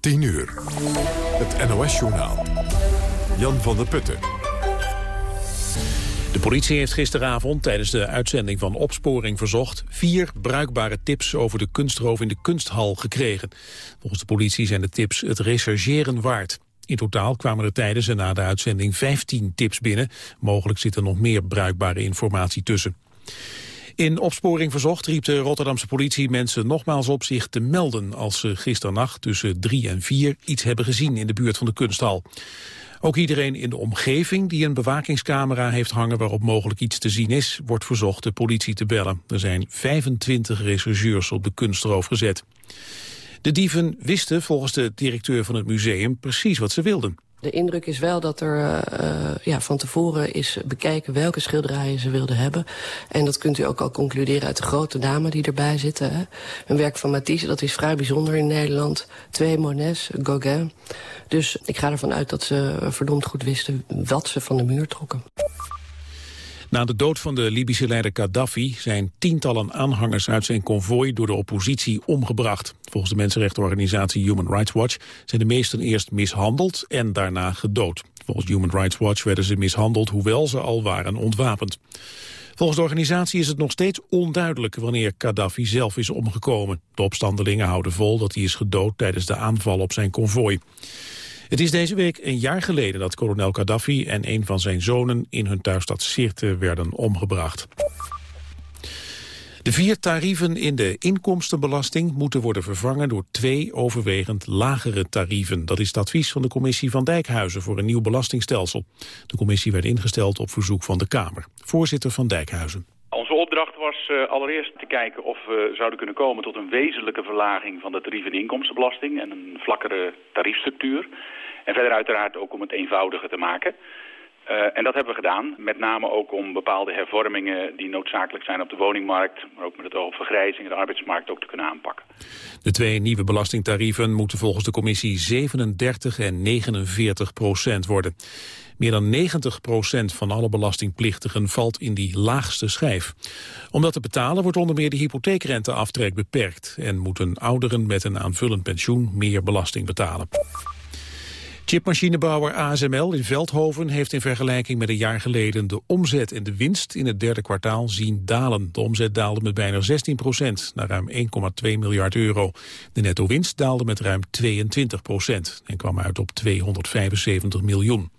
10 uur. Het NOS-journaal. Jan van der Putten. De politie heeft gisteravond tijdens de uitzending van Opsporing Verzocht... vier bruikbare tips over de kunstroof in de kunsthal gekregen. Volgens de politie zijn de tips het rechercheren waard. In totaal kwamen er tijdens en na de uitzending 15 tips binnen. Mogelijk zit er nog meer bruikbare informatie tussen. In opsporing verzocht riep de Rotterdamse politie mensen nogmaals op zich te melden als ze gisternacht tussen drie en vier iets hebben gezien in de buurt van de kunsthal. Ook iedereen in de omgeving die een bewakingscamera heeft hangen waarop mogelijk iets te zien is, wordt verzocht de politie te bellen. Er zijn 25 rechercheurs op de kunstroof gezet. De dieven wisten volgens de directeur van het museum precies wat ze wilden. De indruk is wel dat er uh, ja, van tevoren is bekijken welke schilderijen ze wilden hebben. En dat kunt u ook al concluderen uit de grote namen die erbij zitten. Een werk van Matisse, dat is vrij bijzonder in Nederland. Twee Monets, Gauguin. Dus ik ga ervan uit dat ze verdomd goed wisten wat ze van de muur trokken. Na de dood van de Libische leider Gaddafi zijn tientallen aanhangers uit zijn konvooi door de oppositie omgebracht. Volgens de mensenrechtenorganisatie Human Rights Watch zijn de meesten eerst mishandeld en daarna gedood. Volgens Human Rights Watch werden ze mishandeld hoewel ze al waren ontwapend. Volgens de organisatie is het nog steeds onduidelijk wanneer Gaddafi zelf is omgekomen. De opstandelingen houden vol dat hij is gedood tijdens de aanval op zijn konvooi. Het is deze week een jaar geleden dat kolonel Gaddafi en een van zijn zonen in hun thuisstad Sirte werden omgebracht. De vier tarieven in de inkomstenbelasting moeten worden vervangen door twee overwegend lagere tarieven. Dat is het advies van de commissie van Dijkhuizen voor een nieuw belastingstelsel. De commissie werd ingesteld op verzoek van de Kamer. Voorzitter van Dijkhuizen. Opdracht was uh, allereerst te kijken of we zouden kunnen komen tot een wezenlijke verlaging van de tarieven inkomstenbelasting en een vlakkere tariefstructuur. En verder uiteraard ook om het eenvoudiger te maken. Uh, en dat hebben we gedaan, met name ook om bepaalde hervormingen die noodzakelijk zijn op de woningmarkt, maar ook met het oog op vergrijzing de arbeidsmarkt ook te kunnen aanpakken. De twee nieuwe belastingtarieven moeten volgens de commissie 37 en 49 procent worden. Meer dan 90 procent van alle belastingplichtigen valt in die laagste schijf. Om dat te betalen wordt onder meer de hypotheekrenteaftrek beperkt en moeten ouderen met een aanvullend pensioen meer belasting betalen. Chipmachinebouwer ASML in Veldhoven heeft in vergelijking met een jaar geleden de omzet en de winst in het derde kwartaal zien dalen. De omzet daalde met bijna 16 procent naar ruim 1,2 miljard euro. De netto winst daalde met ruim 22 procent en kwam uit op 275 miljoen.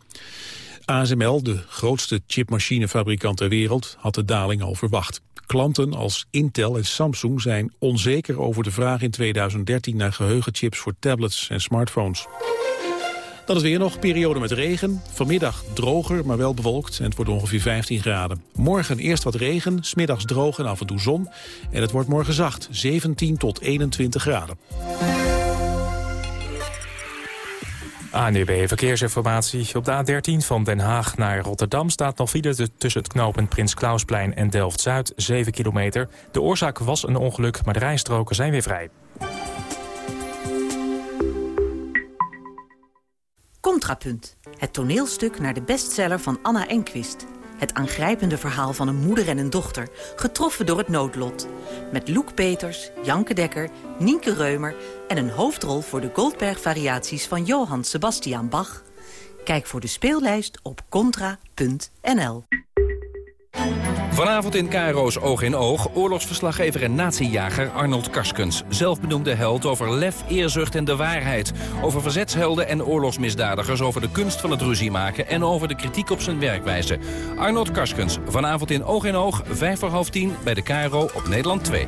ASML, de grootste chipmachinefabrikant ter wereld, had de daling al verwacht. Klanten als Intel en Samsung zijn onzeker over de vraag in 2013 naar geheugenchips voor tablets en smartphones. Dan is weer nog, periode met regen. Vanmiddag droger, maar wel bewolkt en het wordt ongeveer 15 graden. Morgen eerst wat regen, smiddags droog en af en toe zon. En het wordt morgen zacht, 17 tot 21 graden. ANDB Verkeersinformatie. Op de A13 van Den Haag naar Rotterdam staat nog file tussen het knooppunt Prins Klausplein en Delft-Zuid, 7 kilometer. De oorzaak was een ongeluk, maar de rijstroken zijn weer vrij. Contrapunt. Het toneelstuk naar de bestseller van Anna Enquist. Het aangrijpende verhaal van een moeder en een dochter, getroffen door het noodlot. Met Loek Peters, Janke Dekker, Nienke Reumer... en een hoofdrol voor de Goldberg-variaties van Johann Sebastian Bach. Kijk voor de speellijst op contra.nl. Vanavond in Caro's Oog in Oog, oorlogsverslaggever en natiejager Arnold Karskens. Zelfbenoemde held over lef, eerzucht en de waarheid. Over verzetshelden en oorlogsmisdadigers, over de kunst van het ruzie maken... en over de kritiek op zijn werkwijze. Arnold Karskens, vanavond in Oog in Oog, vijf voor half tien... bij de Caro op Nederland 2.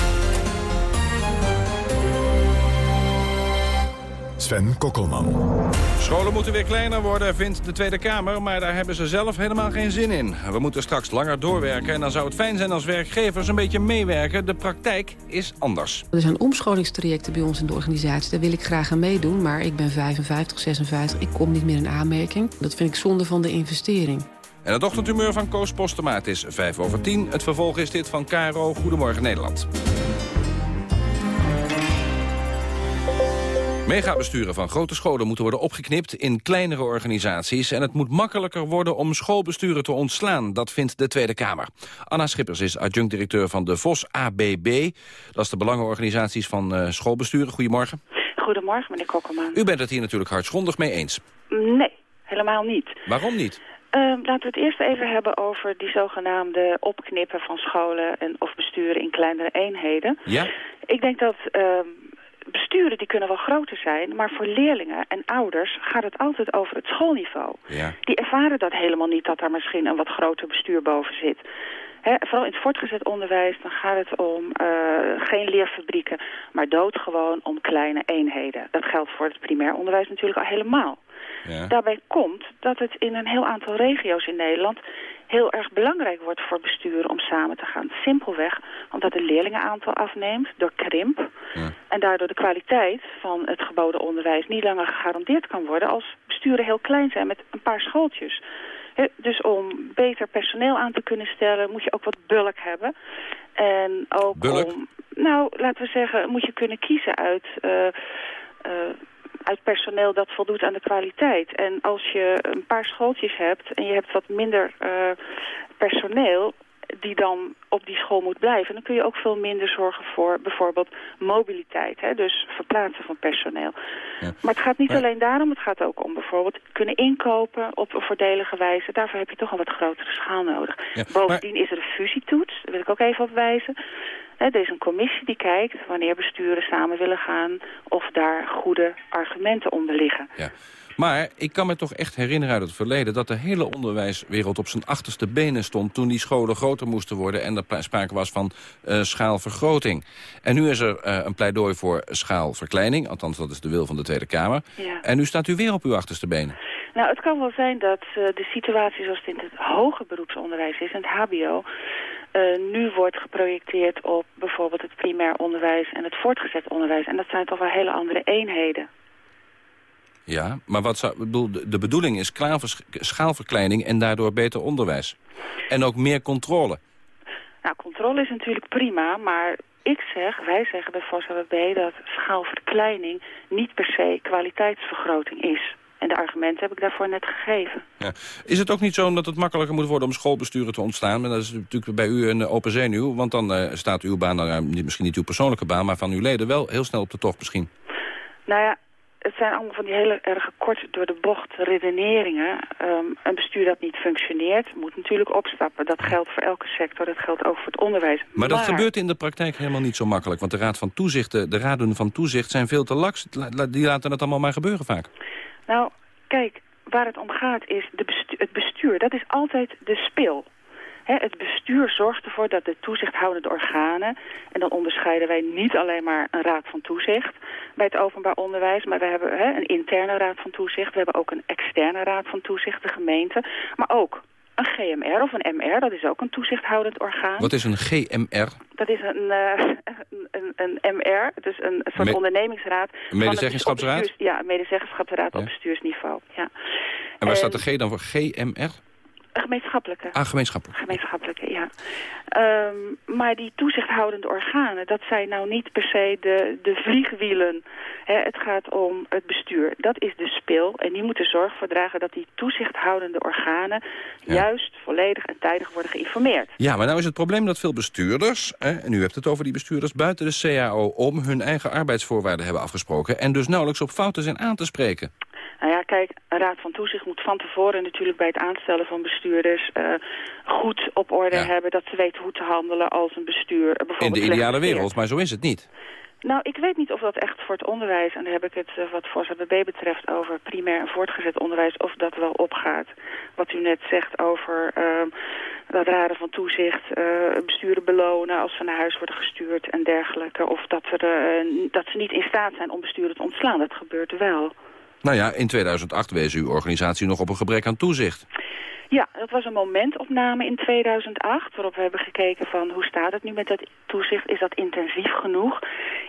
Sven Kokkelman. Scholen moeten weer kleiner worden, vindt de Tweede Kamer... maar daar hebben ze zelf helemaal geen zin in. We moeten straks langer doorwerken en dan zou het fijn zijn als werkgevers een beetje meewerken. De praktijk is anders. Er zijn omscholingstrajecten bij ons in de organisatie. Daar wil ik graag aan meedoen, maar ik ben 55, 56. Ik kom niet meer in aanmerking. Dat vind ik zonde van de investering. En het ochtendhumeur van Koos Postema, het is 5 over 10. Het vervolg is dit van Caro Goedemorgen Nederland. Megabesturen van grote scholen moeten worden opgeknipt in kleinere organisaties... en het moet makkelijker worden om schoolbesturen te ontslaan. Dat vindt de Tweede Kamer. Anna Schippers is adjunct-directeur van de VOS ABB. Dat is de belangenorganisaties van uh, schoolbesturen. Goedemorgen. Goedemorgen, meneer Kokkerman. U bent het hier natuurlijk hartsgrondig mee eens. Nee, helemaal niet. Waarom niet? Uh, laten we het eerst even hebben over die zogenaamde opknippen van scholen en of besturen in kleinere eenheden. Ja? Ik denk dat uh, besturen die kunnen wel groter zijn, maar voor leerlingen en ouders gaat het altijd over het schoolniveau. Ja. Die ervaren dat helemaal niet, dat daar misschien een wat groter bestuur boven zit. He, vooral in het voortgezet onderwijs, dan gaat het om uh, geen leerfabrieken, maar doodgewoon om kleine eenheden. Dat geldt voor het primair onderwijs natuurlijk al helemaal. Ja. Daarbij komt dat het in een heel aantal regio's in Nederland heel erg belangrijk wordt voor besturen om samen te gaan. Simpelweg omdat het leerlingenaantal afneemt door krimp. Ja. En daardoor de kwaliteit van het geboden onderwijs niet langer gegarandeerd kan worden als besturen heel klein zijn met een paar schooltjes. He, dus om beter personeel aan te kunnen stellen moet je ook wat bulk hebben. En ook Bulk? om, nou laten we zeggen, moet je kunnen kiezen uit... Uh, uh, uit personeel dat voldoet aan de kwaliteit. En als je een paar schooltjes hebt en je hebt wat minder uh, personeel die dan op die school moet blijven... dan kun je ook veel minder zorgen voor bijvoorbeeld mobiliteit. Hè? Dus verplaatsen van personeel. Ja. Maar het gaat niet Maar- alleen daarom. Het gaat ook om bijvoorbeeld kunnen inkopen op een voordelige wijze. Daarvoor heb je toch een wat grotere schaal nodig. Ja, Bovendien is er een fusietoets. Daar wil ik ook even op wijzen. Hè, er is een commissie die kijkt wanneer besturen samen willen gaan... of daar goede argumenten onder liggen. Ja. Maar ik kan me toch echt herinneren uit het verleden... dat de hele onderwijswereld op zijn achterste benen stond... toen die scholen groter moesten worden en er sprake was van eh, schaalvergroting. En nu is er eh, een pleidooi voor schaalverkleining. Althans, dat is de wil van de Tweede Kamer. Ja. En nu staat u weer op uw achterste benen. Nou, het kan wel zijn dat eh, de situatie zoals het in het hoger beroepsonderwijs is, in het hbo... nu wordt geprojecteerd op bijvoorbeeld het primair onderwijs en het voortgezet onderwijs. En dat zijn toch wel hele andere eenheden. Ja, maar wat zou, bedoel, de, bedoeling is schaalverkleining en daardoor beter onderwijs. En ook meer controle. Nou, controle is natuurlijk prima, maar ik zeg, wij zeggen bij VOS-AWB dat schaalverkleining niet per se kwaliteitsvergroting is. En de argumenten heb ik daarvoor net gegeven. Ja. Is het ook niet zo dat het makkelijker moet worden om schoolbesturen te ontstaan? Dat is natuurlijk bij u een open zenuw. Want dan eh, staat uw baan, niet- misschien niet uw persoonlijke baan... maar van uw leden wel heel snel op de tocht misschien. Nou ja, het zijn allemaal van die hele erg kort door de bocht redeneringen. Ehm, een bestuur dat niet functioneert moet natuurlijk opstappen. Dat geldt voor elke sector, dat geldt ook voor het onderwijs. Maar dat gebeurt in de praktijk helemaal niet zo makkelijk. Want de, raad van toezicht, de, de raden van toezicht zijn veel te laks. La- la- Die laten het allemaal maar gebeuren vaak. Nou, kijk, waar het om gaat is de bestu het bestuur. Dat is altijd de spil. Het bestuur zorgt ervoor dat de toezichthoudende organen... en dan onderscheiden wij niet alleen maar een raad van toezicht... bij het openbaar onderwijs, maar we hebben hè, een interne raad van toezicht. We hebben ook een externe raad van toezicht, de gemeente. Maar ook een GMR of een MR, dat is ook een toezichthoudend orgaan. Wat is een GMR? Dat is een, eh, een, een, MR, dus een soort Me- ondernemingsraad. Een medezeggenschapsraad? bestuurs- ja, een medezeggenschapsraad Ja. op bestuursniveau. Ja. En waar staat de G dan voor? GMR? Een gemeenschappelijke. Ah, gemeenschappelijk. Gemeenschappelijke, ja. Ehm, maar die toezichthoudende organen, dat zijn nou niet per se de, de vliegwielen. Het gaat om het bestuur. Dat is de spil. En die moeten zorg voor dragen dat die toezichthoudende organen... Ja. juist, volledig en tijdig worden geïnformeerd. Ja, maar nou is het probleem dat veel bestuurders... Hè, en u hebt het over die bestuurders buiten de CAO... om hun eigen arbeidsvoorwaarden hebben afgesproken... en dus nauwelijks op fouten zijn aan te spreken. Nou ja, kijk, een raad van toezicht moet van tevoren natuurlijk bij het aanstellen van bestuurders eh, goed op orde Ja. hebben. Dat ze weten hoe te handelen als een bestuur eh, bijvoorbeeld In de ideale wereld, maar zo is het niet. Nou, ik weet niet of dat echt voor het onderwijs, en daar heb ik het eh, wat voor ZBB betreft over primair en voortgezet onderwijs, of dat wel opgaat. Wat u net zegt over ehm, dat raden van toezicht, besturen belonen als ze naar huis worden gestuurd en dergelijke. Of dat, er, dat ze niet in staat zijn om besturen te ontslaan. Dat gebeurt wel. Nou ja, in 2008 wees uw organisatie nog op een gebrek aan toezicht. Ja, dat was een momentopname in 2008 waarop we hebben gekeken van hoe staat het nu met dat toezicht. Is dat intensief genoeg?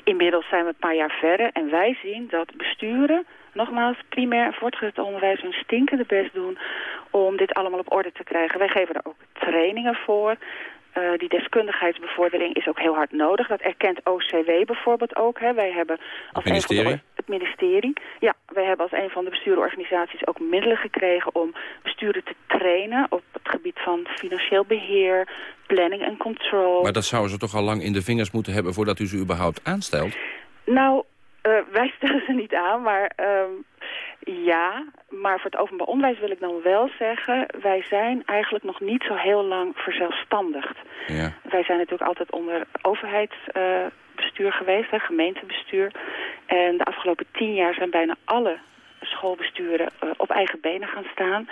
Inmiddels zijn we een paar jaar verder en wij zien dat besturen, nogmaals primair en voortgezet onderwijs, hun stinkende best doen om dit allemaal op orde te krijgen. Wij geven er ook trainingen voor. Uh, die deskundigheidsbevordering is ook heel hard nodig. Dat erkent OCW bijvoorbeeld ook. Hè. Wij hebben als het ministerie? Een van de, het ministerie. Ja, wij hebben als een van de bestuurorganisaties ook middelen gekregen om besturen te trainen op het gebied van financieel beheer, planning en control. Maar dat zouden ze toch al lang in de vingers moeten hebben voordat u ze überhaupt aanstelt? Nou, uh, wij stellen ze niet aan, maar um, ja, maar voor het openbaar onderwijs wil ik dan wel zeggen... wij zijn eigenlijk nog niet zo heel lang verzelfstandigd. Ja. Wij zijn natuurlijk altijd onder overheidsbestuur uh, geweest, hè, gemeentebestuur. En de afgelopen tien jaar zijn bijna alle schoolbesturen uh, op eigen benen gaan staan...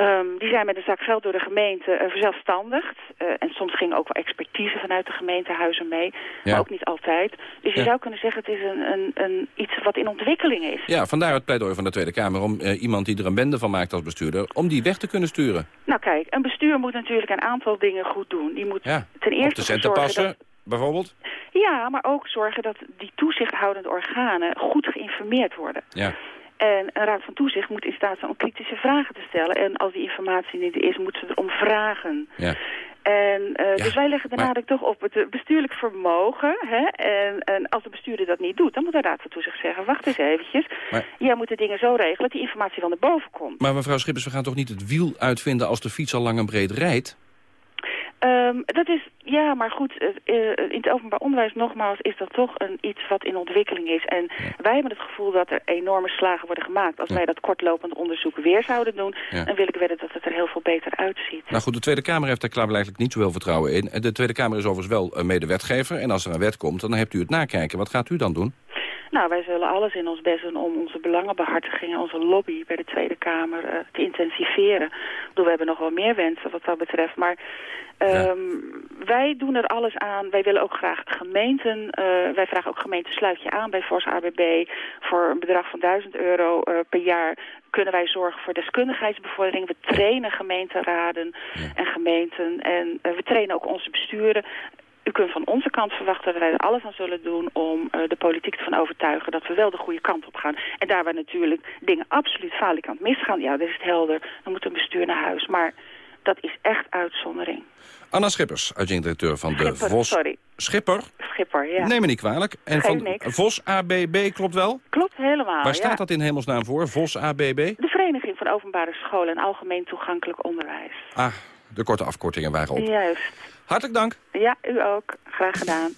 Um, die zijn met een zak geld door de gemeente uh, verzelfstandigd. Uh, en soms ging ook wel expertise vanuit de gemeentehuizen mee. Ja. Maar ook niet altijd. Dus je Ja. zou kunnen zeggen het is een, een, een, iets wat in ontwikkeling is. Ja, vandaar het pleidooi van de Tweede Kamer om eh, iemand die er een bende van maakt als bestuurder... om die weg te kunnen sturen. Nou kijk, een bestuur moet natuurlijk een aantal dingen goed doen. Die moet Ja. ten Op eerste de voor centen passen, dat- bijvoorbeeld. Ja, maar ook zorgen dat die toezichthoudende organen goed geïnformeerd worden. Ja. En een raad van toezicht moet in staat zijn om kritische vragen te stellen. En als die informatie niet er is, moeten ze erom vragen. Ja. En, eh, Ja, dus wij leggen de maar- nadruk toch op het eh, bestuurlijk vermogen. Hè? En, en als de bestuurder dat niet doet, dan moet de raad van toezicht zeggen... wacht eens eventjes, Maar- jij moet de dingen zo regelen dat die informatie van naar boven komt. Maar mevrouw Schippers, we gaan toch niet het wiel uitvinden als de fiets al lang en breed rijdt? Ehm, dat is, ja, maar goed, eh, eh, in het openbaar onderwijs nogmaals is dat toch een, iets wat in ontwikkeling is. En wij hebben het gevoel dat er enorme slagen worden gemaakt. Als Ja. wij dat kortlopend onderzoek weer zouden doen, Ja. dan wil ik wedden dat het er heel veel beter uitziet. Nou goed, de Tweede Kamer heeft daar klaarblijkelijk niet zoveel vertrouwen in. De Tweede Kamer is overigens wel een medewetgever. En als er een wet komt, dan hebt u het nakijken. Wat gaat u dan doen? Nou, wij zullen alles in ons best doen om onze belangenbehartiging en onze lobby bij de Tweede Kamer eh, te intensiveren. Ik bedoel, we hebben nog wel meer wensen wat dat betreft, maar ehm, wij doen er alles aan. Wij willen ook graag gemeenten, eh, wij vragen ook gemeenten sluit je aan bij Fors ABB. Voor een bedrag van 1000 euro eh, per jaar kunnen wij zorgen voor deskundigheidsbevordering. We trainen gemeenteraden en gemeenten en we trainen ook onze besturen. U kunt van onze kant verwachten dat wij er alles aan zullen doen om eh, de politiek ervan overtuigen dat we wel de goede kant op gaan. En daar waar natuurlijk dingen absoluut falikant misgaan, ja, dat is het helder. Dan moet een bestuur naar huis. Maar dat is echt uitzondering. Anna Schippers, adjunct-directeur van de Schipper, VOS... sorry. Schipper? Schipper, ja. Neem me niet kwalijk. En van niks. VOS ABB klopt wel? Klopt helemaal, Waar staat ja. dat in hemelsnaam voor? VOS ABB? De Vereniging van Openbare Scholen en Algemeen Toegankelijk Onderwijs. Ah, de korte afkortingen waren op. Juist. Hartelijk dank. Ja, u ook. Graag gedaan.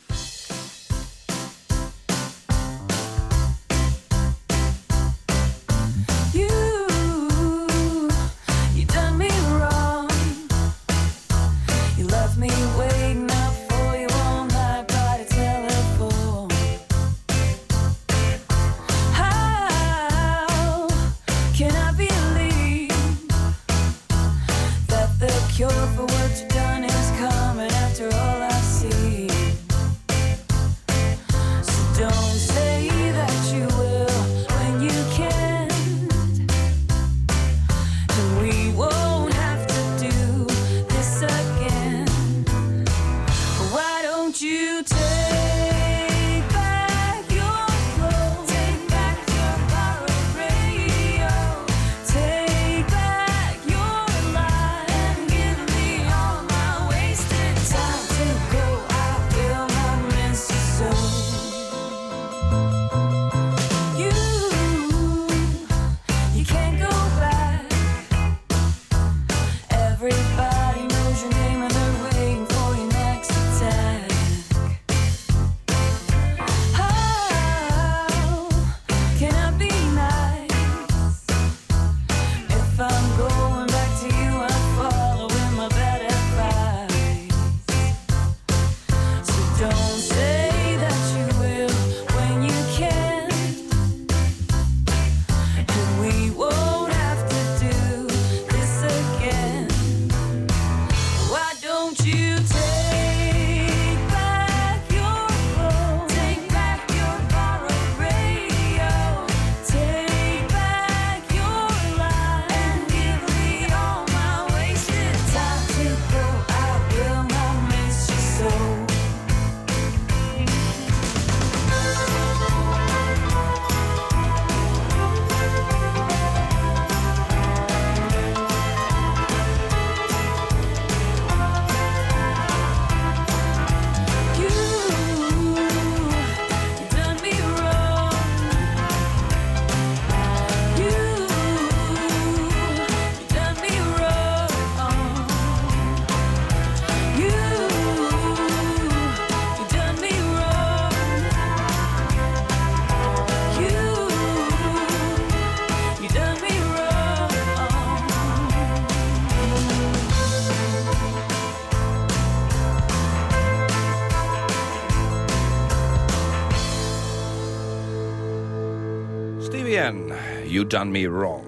You Done Me Wrong.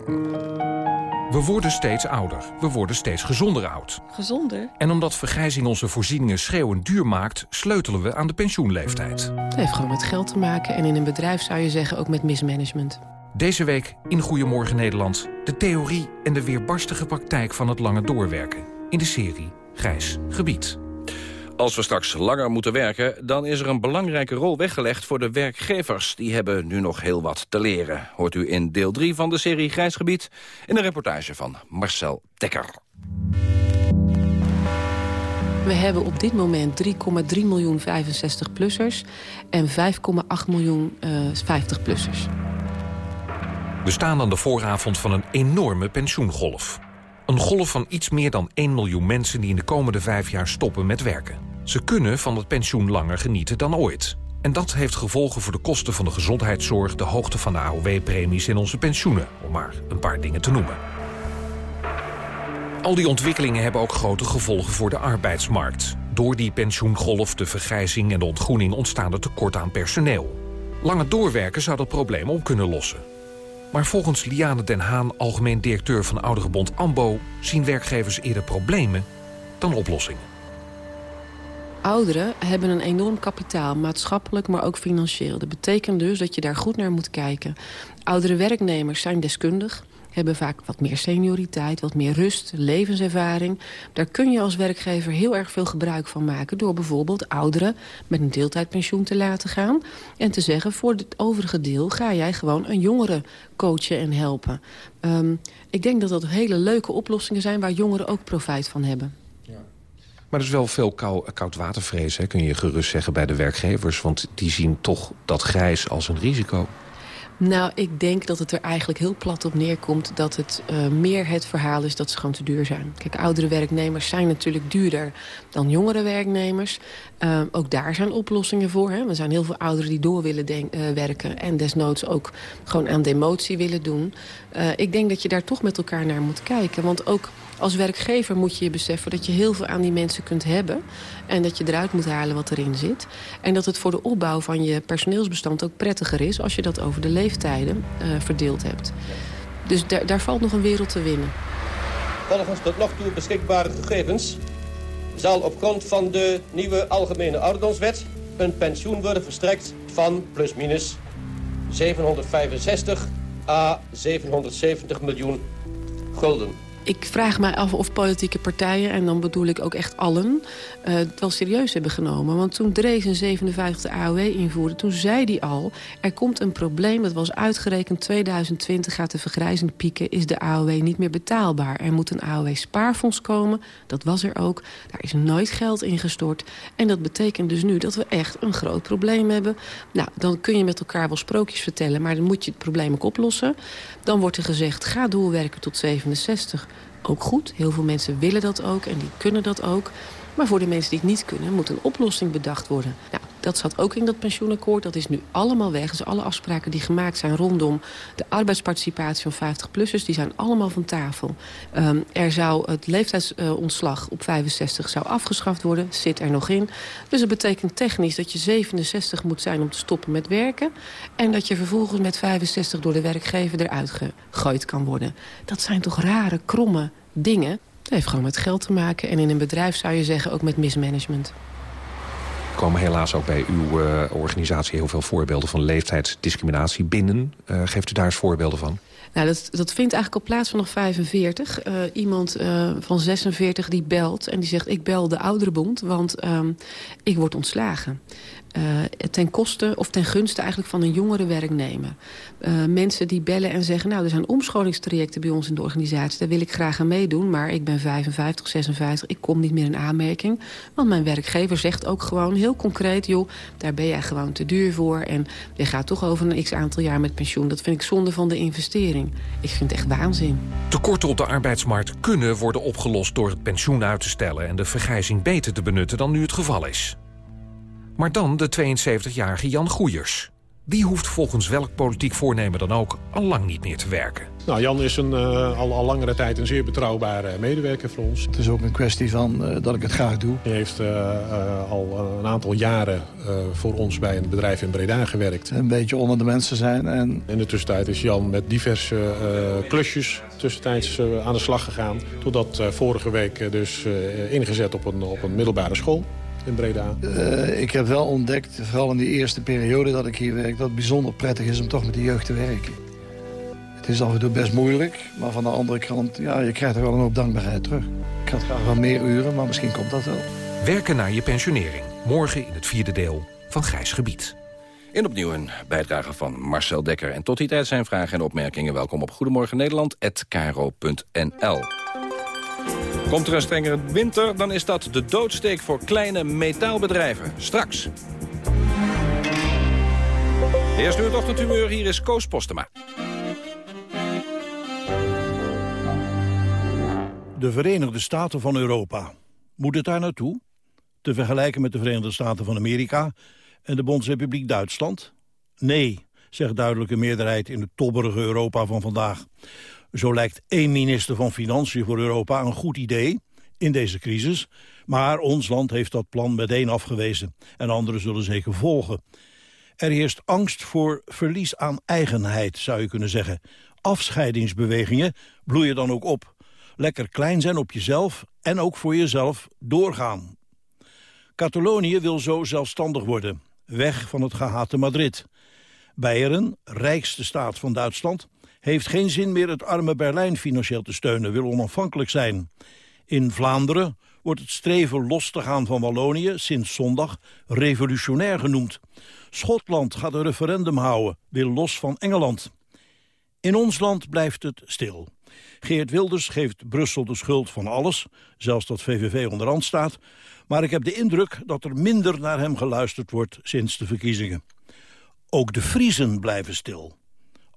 We worden steeds ouder. We worden steeds gezonder oud. Gezonder? En omdat vergrijzing onze voorzieningen schreeuwend duur maakt... sleutelen we aan de pensioenleeftijd. Het heeft gewoon met geld te maken en in een bedrijf zou je zeggen ook met mismanagement. Deze week in Goedemorgen Nederland... de theorie en de weerbarstige praktijk van het lange doorwerken. In de serie Grijs Gebied. Als we straks langer moeten werken, dan is er een belangrijke rol weggelegd voor de werkgevers. Die hebben nu nog heel wat te leren. Hoort u in deel 3 van de serie Grijsgebied in een reportage van Marcel Dekker. We hebben op dit moment 3,3 miljoen 65-plussers en 5,8 miljoen eh 50-plussers. We staan aan de vooravond van een enorme pensioengolf. Een golf van iets meer dan 1 miljoen mensen die in de komende vijf jaar stoppen met werken. Ze kunnen van het pensioen langer genieten dan ooit. En dat heeft gevolgen voor de kosten van de gezondheidszorg... de hoogte van de AOW-premies en onze pensioenen, om maar een paar dingen te noemen. Al die ontwikkelingen hebben ook grote gevolgen voor de arbeidsmarkt. Door die pensioengolf, de vergrijzing en de ontgroening ontstaan er tekort aan personeel. Langer doorwerken zou dat probleem op kunnen lossen. Maar volgens Liane Den Haan, algemeen directeur van Ouderenbond AMBO... zien werkgevers eerder problemen dan oplossingen. Ouderen hebben een enorm kapitaal, maatschappelijk, maar ook financieel. Dat betekent dus dat je daar goed naar moet kijken. Oudere werknemers zijn deskundig, hebben vaak wat meer senioriteit, wat meer rust, levenservaring. Daar kun je als werkgever heel erg veel gebruik van maken... door bijvoorbeeld ouderen met een deeltijdpensioen te laten gaan... en te zeggen, voor het overige deel ga jij gewoon een jongere coachen en helpen. Um, ik denk dat dat hele leuke oplossingen zijn... waar jongeren ook profijt van hebben. Maar er is wel veel kou, koudwatervrees, hè, kun je gerust zeggen, bij de werkgevers. Want die zien toch dat grijs als een risico. Nou, ik denk dat het er eigenlijk heel plat op neerkomt... dat het uh, meer het verhaal is dat ze gewoon te duur zijn. Kijk, oudere werknemers zijn natuurlijk duurder dan jongere werknemers. Uh, ook daar zijn oplossingen voor. Hè. Er zijn heel veel ouderen die door willen uh, werken... en desnoods ook gewoon aan demotie willen doen. ik denk dat je daar toch met elkaar naar moet kijken. Want ook als werkgever moet je je beseffen dat je heel veel aan die mensen kunt hebben. En dat je eruit moet halen wat erin zit. En dat het voor de opbouw van je personeelsbestand ook prettiger is... als je dat over de leeftijden uh, verdeeld hebt. Dus daar, daar valt nog een wereld te winnen. Volgens tot nog toe beschikbare gegevens... zal op grond van de nieuwe Algemene Ouderdomswet... een pensioen worden verstrekt van plusminus 765 à 770 miljoen gulden. Ik vraag mij af of politieke partijen, en dan bedoel ik ook echt allen... Uh, het wel serieus hebben genomen. Want toen Drees een 57 AOW invoerde, toen zei hij al... er komt een probleem, dat was uitgerekend 2020 gaat de vergrijzing pieken... is de AOW niet meer betaalbaar. Er moet een AOW-spaarfonds komen, dat was er ook. Daar is nooit geld ingestort. En dat betekent dus nu dat we echt een groot probleem hebben. Nou, dan kun je met elkaar wel sprookjes vertellen... maar dan moet je het probleem ook oplossen. Dan wordt er gezegd, ga doorwerken tot 67 ook goed. Heel veel mensen willen dat ook en die kunnen dat ook. Maar voor de mensen die het niet kunnen, moet een oplossing bedacht worden. Nou, dat zat ook in dat pensioenakkoord. Dat is nu allemaal weg. Dus alle afspraken die gemaakt zijn rondom de arbeidsparticipatie van 50-plussers... die zijn allemaal van tafel. Um, er zou het leeftijdsontslag op 65 zou afgeschaft worden. Zit er nog in. Dus dat betekent technisch dat je 67 moet zijn om te stoppen met werken. En dat je vervolgens met 65 door de werkgever eruit gegooid kan worden. Dat zijn toch rare, kromme dingen... Het heeft gewoon met geld te maken. En in een bedrijf zou je zeggen ook met mismanagement. Komen helaas ook bij uw uh, organisatie heel veel voorbeelden van leeftijdsdiscriminatie binnen. Uh, geeft u daar eens voorbeelden van? Nou, dat, dat vindt eigenlijk op plaats vanaf 45. Uh, iemand van 46 die belt en die zegt... ik bel de ouderenbond, want um, ik word ontslagen. Uh, ten koste of ten gunste eigenlijk van een jongere werknemer. Uh, mensen die bellen en zeggen... nou, er zijn omscholingstrajecten bij ons in de organisatie... daar wil ik graag aan meedoen, maar ik ben 55, 56... ik kom niet meer in aanmerking. Want mijn werkgever zegt ook gewoon heel concreet... joh, daar ben jij gewoon te duur voor... en je gaat toch over een x-aantal jaar met pensioen. Dat vind ik zonde van de investering. Ik vind het echt waanzin. Tekorten op de arbeidsmarkt kunnen worden opgelost... door het pensioen uit te stellen... en de vergrijzing beter te benutten dan nu het geval is. Maar dan de 72-jarige Jan Goeiers. Die hoeft volgens welk politiek voornemen dan ook al lang niet meer te werken. Nou, Jan is een, uh, al, al langere tijd een zeer betrouwbare medewerker voor ons. Het is ook een kwestie van uh, dat ik het graag doe. Hij heeft uh, al een aantal jaren eh, voor ons bij een bedrijf in Breda gewerkt. Een beetje onder de mensen zijn. En... In de tussentijd is Jan met diverse uh, klusjes tussentijds uh, aan de slag gegaan. Totdat vorige week dus ingezet op een, op een middelbare school in Breda. ik heb wel ontdekt, vooral in die eerste periode dat ik hier werk... dat het bijzonder prettig is om toch met de jeugd te werken. Het is af en toe best moeilijk, maar van de andere kant... ja, je krijgt er wel een hoop dankbaarheid terug. Ik had graag wel meer uren, maar misschien komt dat wel. Werken naar je pensionering. Morgen in het vierde deel van Grijs Gebied. En opnieuw een bijdrage van Marcel Dekker. En tot die tijd zijn vragen en opmerkingen. Welkom op Goedemorgen Nederland@kro.nl. Komt er een strengere winter, dan is dat de doodsteek voor kleine metaalbedrijven. Straks. Eerst nu het ochtendhumeur, hier is Koos Postema. De Verenigde Staten van Europa. Moet het daar naartoe? Te vergelijken met de Verenigde Staten van Amerika en de Bondsrepubliek Duitsland? Nee, zegt duidelijke meerderheid in het tobberige Europa van vandaag. Zo lijkt één minister van Financiën voor Europa een goed idee in deze crisis. Maar ons land heeft dat plan meteen afgewezen. En anderen zullen zeker volgen. Er heerst angst voor verlies aan eigenheid, zou je kunnen zeggen. Afscheidingsbewegingen bloeien dan ook op. Lekker klein zijn op jezelf en ook voor jezelf doorgaan. Catalonië wil zo zelfstandig worden. Weg van het gehate Madrid. Beieren, rijkste staat van Duitsland, heeft geen zin meer het arme Berlijn financieel te steunen, wil onafhankelijk zijn. In Vlaanderen wordt het streven los te gaan van Wallonië sinds zondag revolutionair genoemd. Schotland gaat een referendum houden, wil los van Engeland. In ons land blijft het stil. Geert Wilders geeft Brussel de schuld van alles, zelfs dat VVV onderhand staat. Maar ik heb de indruk dat er minder naar hem geluisterd wordt sinds de verkiezingen. Ook de Friezen blijven stil.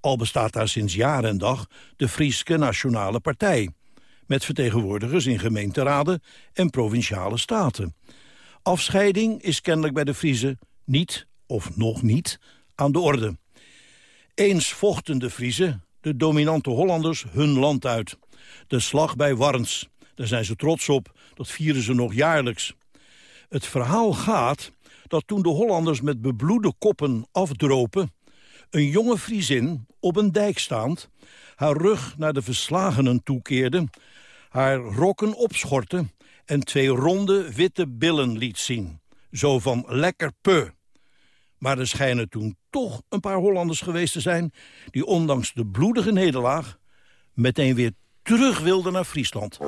Al bestaat daar sinds jaar en dag de Frieske Nationale Partij. Met vertegenwoordigers in gemeenteraden en provinciale staten. Afscheiding is kennelijk bij de Friezen niet, of nog niet, aan de orde. Eens vochten de Friezen, de dominante Hollanders, hun land uit. De slag bij Warns, daar zijn ze trots op, dat vieren ze nog jaarlijks. Het verhaal gaat dat toen de Hollanders met bebloede koppen afdropen... een jonge Friesin, op een dijk staand, haar rug naar de verslagenen toekeerde... haar rokken opschortte en twee ronde witte billen liet zien. Zo van lekker peu. Maar er schijnen toen toch een paar Hollanders geweest te zijn... die ondanks de bloedige nederlaag meteen weer terug wilden naar Friesland.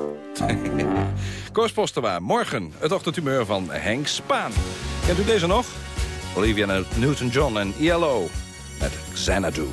Koos Postema, morgen het ochtendhumeur van Henk Spaan. Kent u deze nog? Olivia Newton-John en ELO met Xanadu.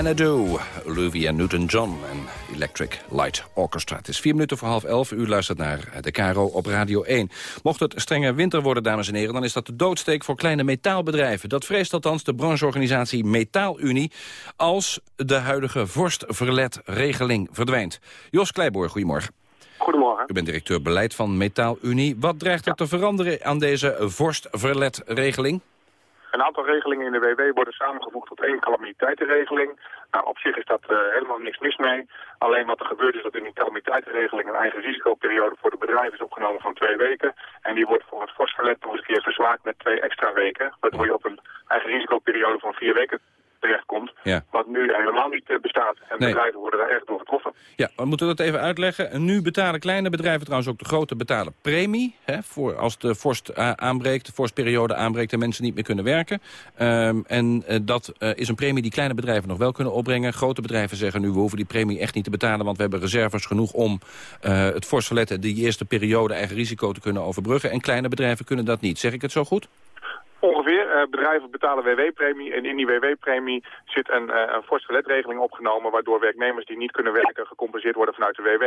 Xanadu, Olivia Newton-John en Electric Light Orchestra. Het is vier minuten voor half elf. U luistert naar de Caro op Radio 1. Mocht het strenge winter worden, dames en heren... dan is dat de doodsteek voor kleine metaalbedrijven. Dat vreest althans de brancheorganisatie Metaalunie... als de huidige vorstverletregeling verdwijnt. Jos Kleiboor, goedemorgen. Goedemorgen. U bent directeur beleid van Metaalunie. Wat dreigt er te veranderen aan deze vorstverletregeling? Een aantal regelingen in de WW worden samengevoegd tot één calamiteitenregeling. Nou, op zich is dat uh, helemaal niks mis mee. Alleen wat er gebeurt is dat in die calamiteitenregeling een eigen risicoperiode voor de bedrijven is opgenomen van twee weken. En die wordt voor het fosverlet nog eens een keer verzwaard met twee extra weken. Waardoor je op een eigen risicoperiode van vier weken terechtkomt. Ja. Wat nu helemaal niet uh, bestaat. En Nee. bedrijven worden daar erg door getroffen. Ja, we moeten dat even uitleggen. En nu betalen kleine bedrijven trouwens ook de grote betalen premie. Hè, voor als de vorst eh, aanbreekt, de vorstperiode aanbreekt en mensen niet meer kunnen werken. Ehm, en eh, dat eh, is een premie die kleine bedrijven nog wel kunnen opbrengen. Grote bedrijven zeggen nu, we hoeven die premie echt niet te betalen... want we hebben reserves genoeg om eh, het vorstverletten... die eerste periode eigen risico te kunnen overbruggen. En kleine bedrijven kunnen dat niet. Zeg ik het zo goed? Ongeveer. Eh, bedrijven betalen WW-premie en in die WW-premie zit een, eh een forse opgenomen waardoor werknemers die niet kunnen werken gecompenseerd worden vanuit de WW.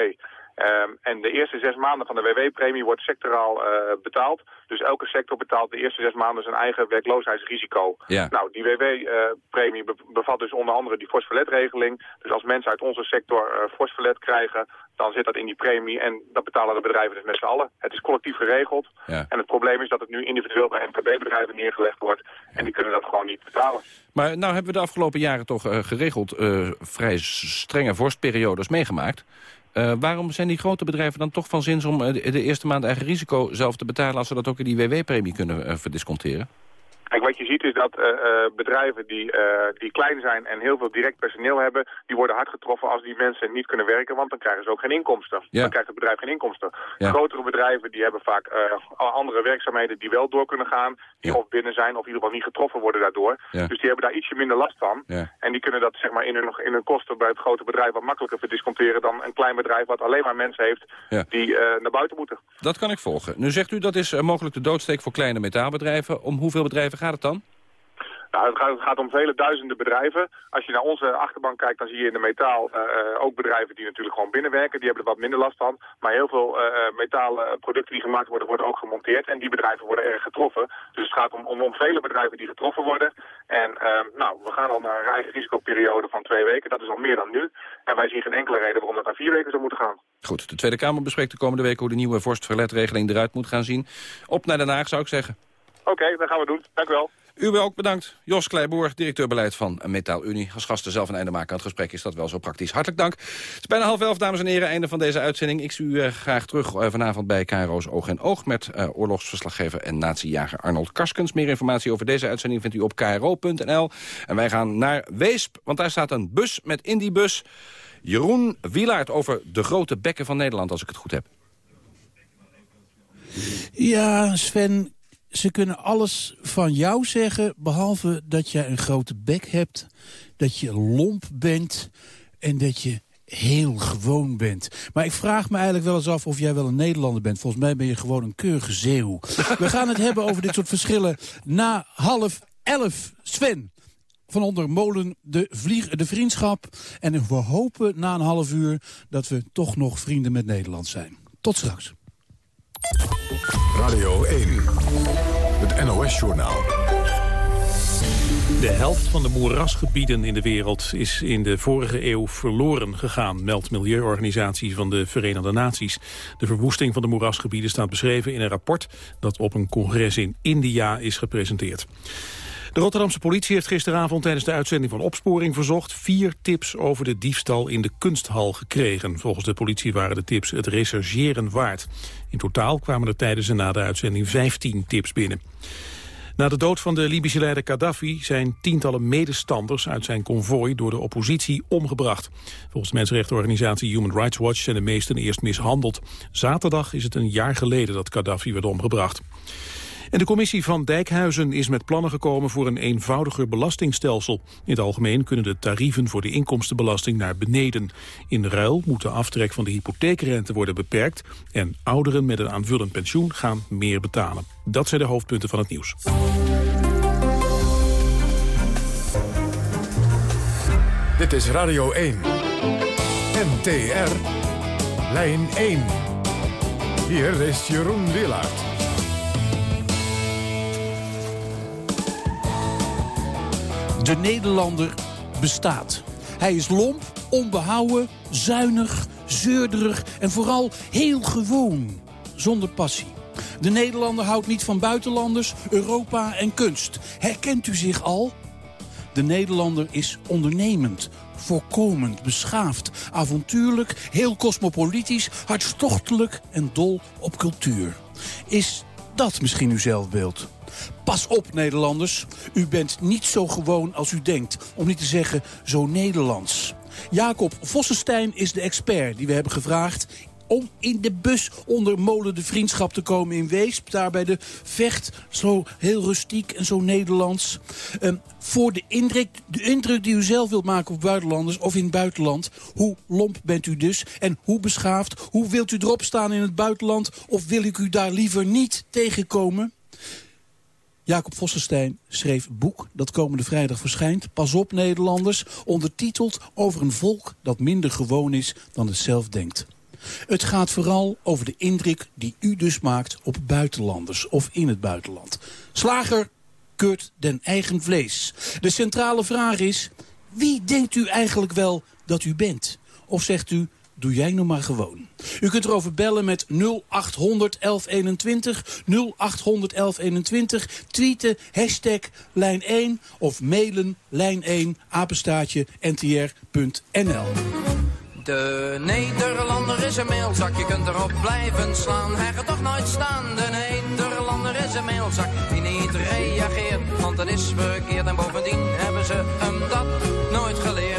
Ehm, en de eerste zes maanden van de WW-premie wordt sectoraal eh, betaald. Dus elke sector betaalt de eerste zes maanden zijn eigen werkloosheidsrisico. Ja. Nou, die WW-premie bevat dus onder andere die forse verletregeling. Dus als mensen uit onze sector eh forse verlet krijgen, dan zit dat in die premie en dat betalen de bedrijven dus met z'n allen. Het is collectief geregeld. Ja. En het probleem is dat het nu individueel bij MKB-bedrijven neergelegd wordt. En die kunnen dat gewoon niet betalen. Maar nou hebben we de afgelopen jaren toch eh, geregeld eh, vrij strenge vorstperiodes meegemaakt. Eh, waarom zijn die grote bedrijven dan toch van zins om de, eerste maand eigen risico zelf te betalen... als ze dat ook in die WW-premie kunnen verdisconteren? Kijk, wat je ziet is dat eh, eh, bedrijven die, eh, die klein zijn en heel veel direct personeel hebben, die worden hard getroffen als die mensen niet kunnen werken, want dan krijgen ze ook geen inkomsten. Ja. Dan krijgt het bedrijf geen inkomsten. Ja. Grotere bedrijven die hebben vaak andere werkzaamheden die wel door kunnen gaan, die of binnen zijn of in ieder geval niet getroffen worden daardoor. Dus die hebben daar ietsje minder last van. En die kunnen dat zeg maar, in, hun, in hun kosten bij het grote bedrijf wat makkelijker verdisconteren dan een klein bedrijf wat alleen maar mensen heeft die naar buiten moeten. Dat kan ik volgen. Nu zegt u dat is mogelijk de doodsteek voor kleine metaalbedrijven. Om hoeveel bedrijven gaat het dan? Nou, het gaat, het gaat om vele duizenden bedrijven. Als je naar onze achterbank kijkt, dan zie je in de metaal eh, eh, ook bedrijven die natuurlijk gewoon binnenwerken. Die hebben er wat minder last van. Maar heel veel eh, eh, metalen producten die gemaakt worden, worden ook gemonteerd. En die bedrijven worden erg getroffen. Dus het gaat om, om, om vele bedrijven die getroffen worden. En eh, nou, we gaan al naar een eigen risicoperiode van twee weken. Dat is al meer dan nu. En wij zien geen enkele reden waarom dat naar vier weken zou moeten gaan. Goed, de Tweede Kamer bespreekt de komende week... hoe de nieuwe vorstverletregeling eruit moet gaan zien. Op naar Den Haag, zou ik zeggen. Oké, dat gaan we doen. Dank u wel. U ook bedankt. Jos Kleiboer, directeur beleid van Metaalunie. Als gasten zelf een einde maken aan het gesprek is dat wel zo praktisch. Hartelijk dank. Het is bijna half elf, dames en heren, einde van deze uitzending. Ik zie u eh, graag terug eh, vanavond bij KRO's Oog en Oog... met eh, oorlogsverslaggever en natiejager Arnold Karskens. Meer informatie over deze uitzending vindt u op kro.nl. En wij gaan naar Weesp, want daar staat een bus met in die bus... Jeroen Wielaert over de grote bekken van Nederland, als ik het goed heb. Ja, Sven, ze kunnen alles van jou zeggen... behalve dat jij een grote bek hebt, dat je lomp bent... en dat je heel gewoon bent. Maar ik vraag me eigenlijk wel eens af of jij wel een Nederlander bent. Volgens mij ben je gewoon een keurige zeeuw. We gaan het hebben over dit soort verschillen na half elf. Sven, van onder molen de, vlieg, de vriendschap. En we hopen na een half uur dat we toch nog vrienden met Nederland zijn. Tot straks. Radio 1, het De helft van de moerasgebieden in de wereld is in de vorige eeuw verloren gegaan, meldt Milieuorganisatie van de Verenigde Naties. De verwoesting van de moerasgebieden staat beschreven in een rapport dat op een congres in India is gepresenteerd. De Rotterdamse politie heeft gisteravond tijdens de uitzending van Opsporing Verzocht vier tips over de diefstal in de kunsthal gekregen. Volgens de politie waren de tips het rechercheren waard. In totaal kwamen er tijdens en na de uitzending 15 tips binnen. Na de dood van de Libische leider Gaddafi zijn tientallen medestanders uit zijn konvooi door de oppositie omgebracht. Volgens de mensenrechtenorganisatie Human Rights Watch zijn de meesten eerst mishandeld. Zaterdag is het een jaar geleden dat Gaddafi werd omgebracht. En de commissie van Dijkhuizen is met plannen gekomen voor een eenvoudiger belastingstelsel. In het algemeen kunnen de tarieven voor de inkomstenbelasting naar beneden. In ruil moet de aftrek van de hypotheekrente worden beperkt... en ouderen met een aanvullend pensioen gaan meer betalen. Dat zijn de hoofdpunten van het nieuws. Dit is Radio 1. NTR. Lijn 1. Hier is Jeroen Willaert. De Nederlander bestaat. Hij is lomp, onbehouden, zuinig, zeurderig en vooral heel gewoon. Zonder passie. De Nederlander houdt niet van buitenlanders, Europa en kunst. Herkent u zich al? De Nederlander is ondernemend, voorkomend, beschaafd, avontuurlijk, heel cosmopolitisch, hartstochtelijk en dol op cultuur. Is dat misschien uw zelfbeeld? Pas op, Nederlanders. U bent niet zo gewoon als u denkt. Om niet te zeggen zo Nederlands. Jacob Vossenstein is de expert die we hebben gevraagd om in de bus onder molen de vriendschap te komen in Weesp. Daar bij de vecht, zo heel rustiek en zo Nederlands. Ehm, voor de indruk, de indruk die u zelf wilt maken op buitenlanders of in het buitenland. Hoe lomp bent u dus en hoe beschaafd? Hoe wilt u erop staan in het buitenland of wil ik u daar liever niet tegenkomen? Jacob Vossenstein schreef boek dat komende vrijdag verschijnt. Pas op Nederlanders, ondertiteld over een volk dat minder gewoon is dan het zelf denkt. Het gaat vooral over de indruk die u dus maakt op buitenlanders of in het buitenland. Slager keurt den eigen vlees. De centrale vraag is, wie denkt u eigenlijk wel dat u bent? Of zegt u, doe jij nou maar gewoon. U kunt erover bellen met 0800 1121, 0800 1121, tweeten, hashtag lijn 1 of mailen lijn 1 apenstaatje ntr.nl. De Nederlander is een mailzak, je kunt erop blijven slaan. Hij gaat toch nooit staan. De Nederlander is een mailzak die niet reageert, want dat is verkeerd. En bovendien hebben ze hem dat nooit geleerd.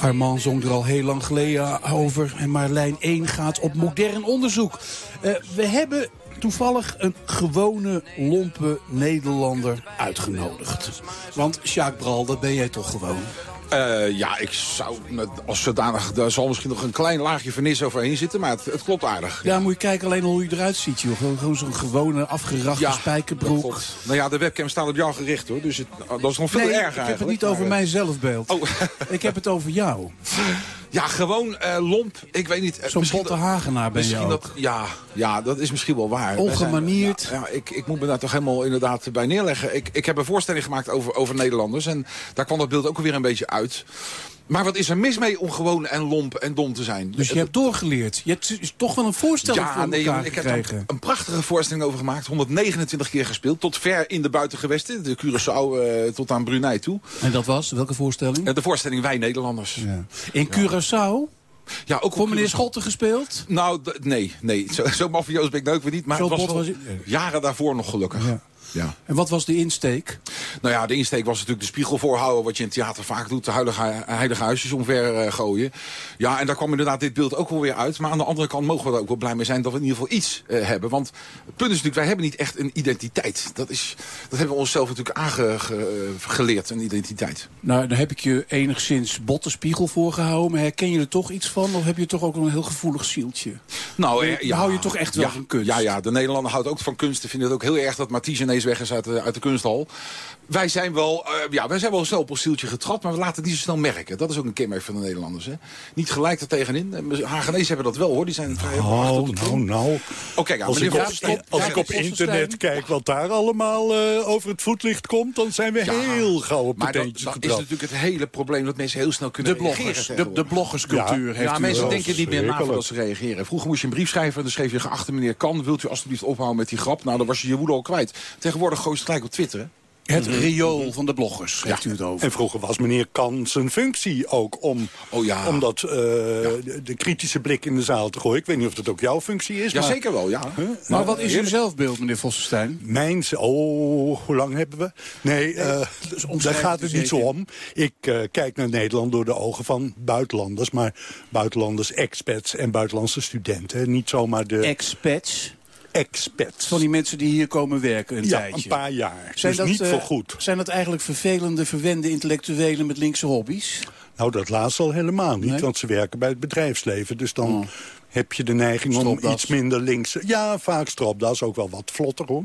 Armand zong er al heel lang geleden over. En maar lijn 1 gaat op modern onderzoek. Eh, we hebben toevallig een gewone, lompe Nederlander uitgenodigd. Want Sjaak Bral, dat ben jij toch gewoon? Eh, ja, ik zou met, als zodanig, daar zal misschien nog een klein laagje vernis overheen zitten, maar het, het klopt aardig. Ja, moet je kijken alleen al hoe je eruit ziet, joh. Gewoon, gewoon zo'n gewone, afgerachte Ja, spijkerbroek. Nou ja, de webcam staat op jou gericht hoor, dus het, dat is nog veel nee, erger ik heb het niet over Maar, mijn zelfbeeld. Oh. Ik heb het over jou. Ja, gewoon eh, lomp. Ik weet niet. eh, Zo'n botte Hagenaar ben je ook. Dat, ja, ja, dat is misschien wel waar. Zijn- Ongemanierd. ja, ja, ik, ik moet me daar toch helemaal inderdaad bij neerleggen. Ik, ik heb een voorstelling gemaakt over, over Nederlanders. En daar kwam dat beeld ook alweer een beetje uit. Maar wat is er mis mee om gewoon en lomp en dom te zijn? Dus je hebt doorgeleerd. Je hebt is toch wel een voorstelling ja, voor nee, elkaar ik heb gekregen. er een prachtige voorstelling over gemaakt. 129 keer gespeeld. Tot ver in de buitengewesten. De Curaçao eh, tot aan Brunei toe. En dat was? Welke voorstelling? Eh, de voorstelling Wij Nederlanders. In Curaçao? Ja, ook Voor meneer. Schotten gespeeld? Nou, nee, nee. Zo, zo mafioos ben ik nou ook weer niet. Maar het was, wel was jaren daarvoor nog gelukkig. Ja. Ja. En wat was de insteek? Nou ja, de insteek was natuurlijk de spiegel voorhouden... wat je in het theater vaak doet, de heilige, heilige huisjes omver eh, gooien. Ja, en daar kwam inderdaad dit beeld ook wel weer uit. Maar aan de andere kant mogen we er ook wel blij mee zijn... dat we in ieder geval iets eh, hebben. Want het punt is natuurlijk, wij hebben niet echt een identiteit. Dat, is, dat hebben we onszelf natuurlijk aangeleerd, een identiteit. Nou, daar heb ik je enigszins botte spiegel voor gehouden. Maar herken je er toch iets van? Of heb je toch ook een heel gevoelig zieltje? Nou, eh, ja, hou je toch echt wel ja, van kunst? Ja, ja, de Nederlander houdt ook van kunst. Ik vind het ook heel erg dat Mathies ineens weg is uit de, uit de kunsthal. Wij zijn, wel, eh, ja, wij zijn wel snel op ons zieltje getrapt, maar we laten het niet zo snel merken. Dat is ook een kenmerk van de Nederlanders. Hè? Niet gelijk er tegenin. Eh, Hagenees hebben dat wel hoor, die zijn vrij Nou, nou, nou. Oh, kijk, aan, als ik op, als ik op internet kijk wat daar allemaal eh, over het voetlicht komt... dan zijn we heel gauw op de Maar dat, is natuurlijk het hele probleem dat mensen heel snel kunnen De bloggers, reageren. de- bloggerscultuur ja, heeft Ja, u mensen denken niet meer na voordat ze reageren. Vroeger moest je een brief schrijven en dan schreef je... geachte meneer Kan, wilt u alstublieft ophouden met die grap? Nou, dan was je je woede al kwijt. Tegenwoordig gooi je het gelijk op Twitter? Het riool van de bloggers, heeft u het over. En vroeger was meneer Kan zijn functie ook om, Oh ja. om dat, eh, de, de kritische blik in de zaal te gooien. Ik weet niet of dat ook jouw functie is. Ja, maar zeker wel, ja. Maar wat is uw zelfbeeld, meneer Vossenstein? Mijn, oh, hoe lang hebben we? Nee, eh, dus daar gaat het niet zo om. Ik eh, kijk naar Nederland door de ogen van buitenlanders. Maar buitenlanders, expats en buitenlandse studenten. Niet zomaar de Expats? Expats. Van die mensen die hier komen werken een ja, tijdje. een paar jaar. Zijn dus dat, niet eh, voor goed. Zijn dat eigenlijk vervelende, verwende intellectuelen met linkse hobby's? Nou, dat laatste al helemaal niet, Nee? want ze werken bij het bedrijfsleven. Dus dan heb je de neiging om iets minder links... Ja, vaak stropdas, ook wel wat vlotter hoor.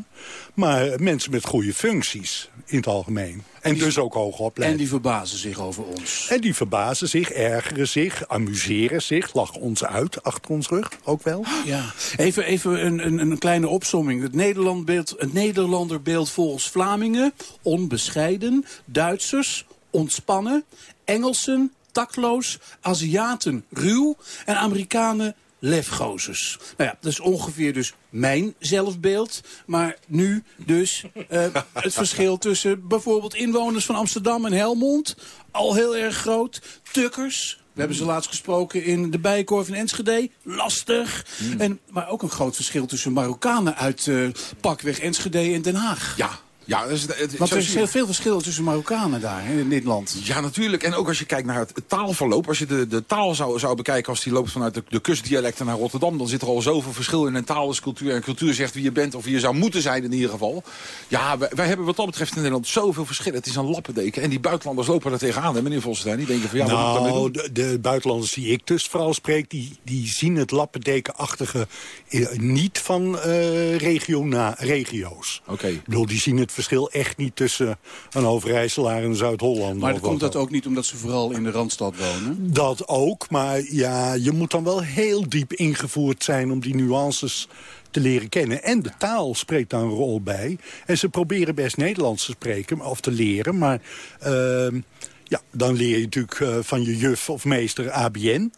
Maar mensen met goede functies in het algemeen. En, dus ook hoog opleid. En die verbazen zich over ons. En die verbazen zich, ergeren zich, amuseren zich, lachen ons uit achter ons rug ook wel. Ja, even, even een, een, een kleine opsomming. Het, Nederlandbeeld, het Nederlanderbeeld volgens Vlamingen, onbescheiden. Duitsers, ontspannen. Engelsen, takloos. Aziaten, ruw. En Amerikanen, lefgozers. Nou ja, dat is ongeveer dus mijn zelfbeeld. Maar nu dus eh, het verschil tussen bijvoorbeeld inwoners van Amsterdam en Helmond. Al heel erg groot. Tukkers. We hebben ze laatst gesproken in de Bijenkorf in Enschede. Lastig. En, maar ook een groot verschil tussen Marokkanen uit eh, pakweg Enschede en Den Haag. Ja, ja, is, het, Want er is heel veel verschil tussen Marokkanen daar hè, in dit land. Ja, natuurlijk. En ook als je kijkt naar het taalverloop. Als je de, de taal zou, zou bekijken als die loopt vanuit de, de kustdialecten naar Rotterdam... dan zit er al zoveel verschil in een taal als cultuur. En cultuur zegt wie je bent of wie je zou moeten zijn in ieder geval. Ja, wij, wij hebben wat dat betreft in Nederland zoveel verschillen. Het is een lappendeken. En die buitenlanders lopen er tegenaan, hè, meneer Volstein. Die denken van ja, wat moet ik daarmee nou, doen? de, de buitenlanders die ik dus vooral spreek... die, die zien het lappendekenachtige eh, niet van eh, regiona, regio's. Oké. Ik bedoel, die zien het verschil echt niet tussen een Overijsselaar en een Zuid-Holland. Maar komt dat ook niet omdat ze vooral in de Randstad wonen? Dat ook, maar ja, je moet dan wel heel diep ingevoerd zijn... om die nuances te leren kennen. En de taal spreekt daar een rol bij. En ze proberen best Nederlands te spreken of te leren. Maar ehm, ja, dan leer je natuurlijk eh, van je juf of meester ABN.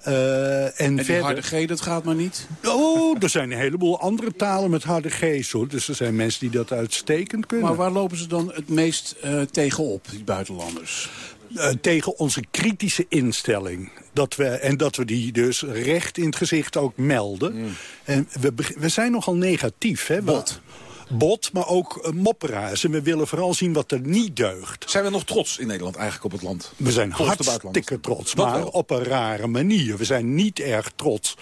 Eh, en En verder... harde G, dat gaat maar niet? Oh, er zijn een heleboel andere talen met harde G's, hoor. Dus er zijn mensen die dat uitstekend kunnen. Maar waar lopen ze dan het meest eh, tegenop, die buitenlanders? Tegen onze kritische instelling. Dat we, en dat we die dus recht in het gezicht ook melden. En we, we zijn nogal negatief. Hè? Bot. Bot, maar ook uh, mopperaars. En we willen vooral zien wat er niet deugt. Zijn we nog trots in Nederland eigenlijk op het land? We zijn Volgens hartstikke trots, Dat maar wel. op een rare manier. We zijn niet erg trots.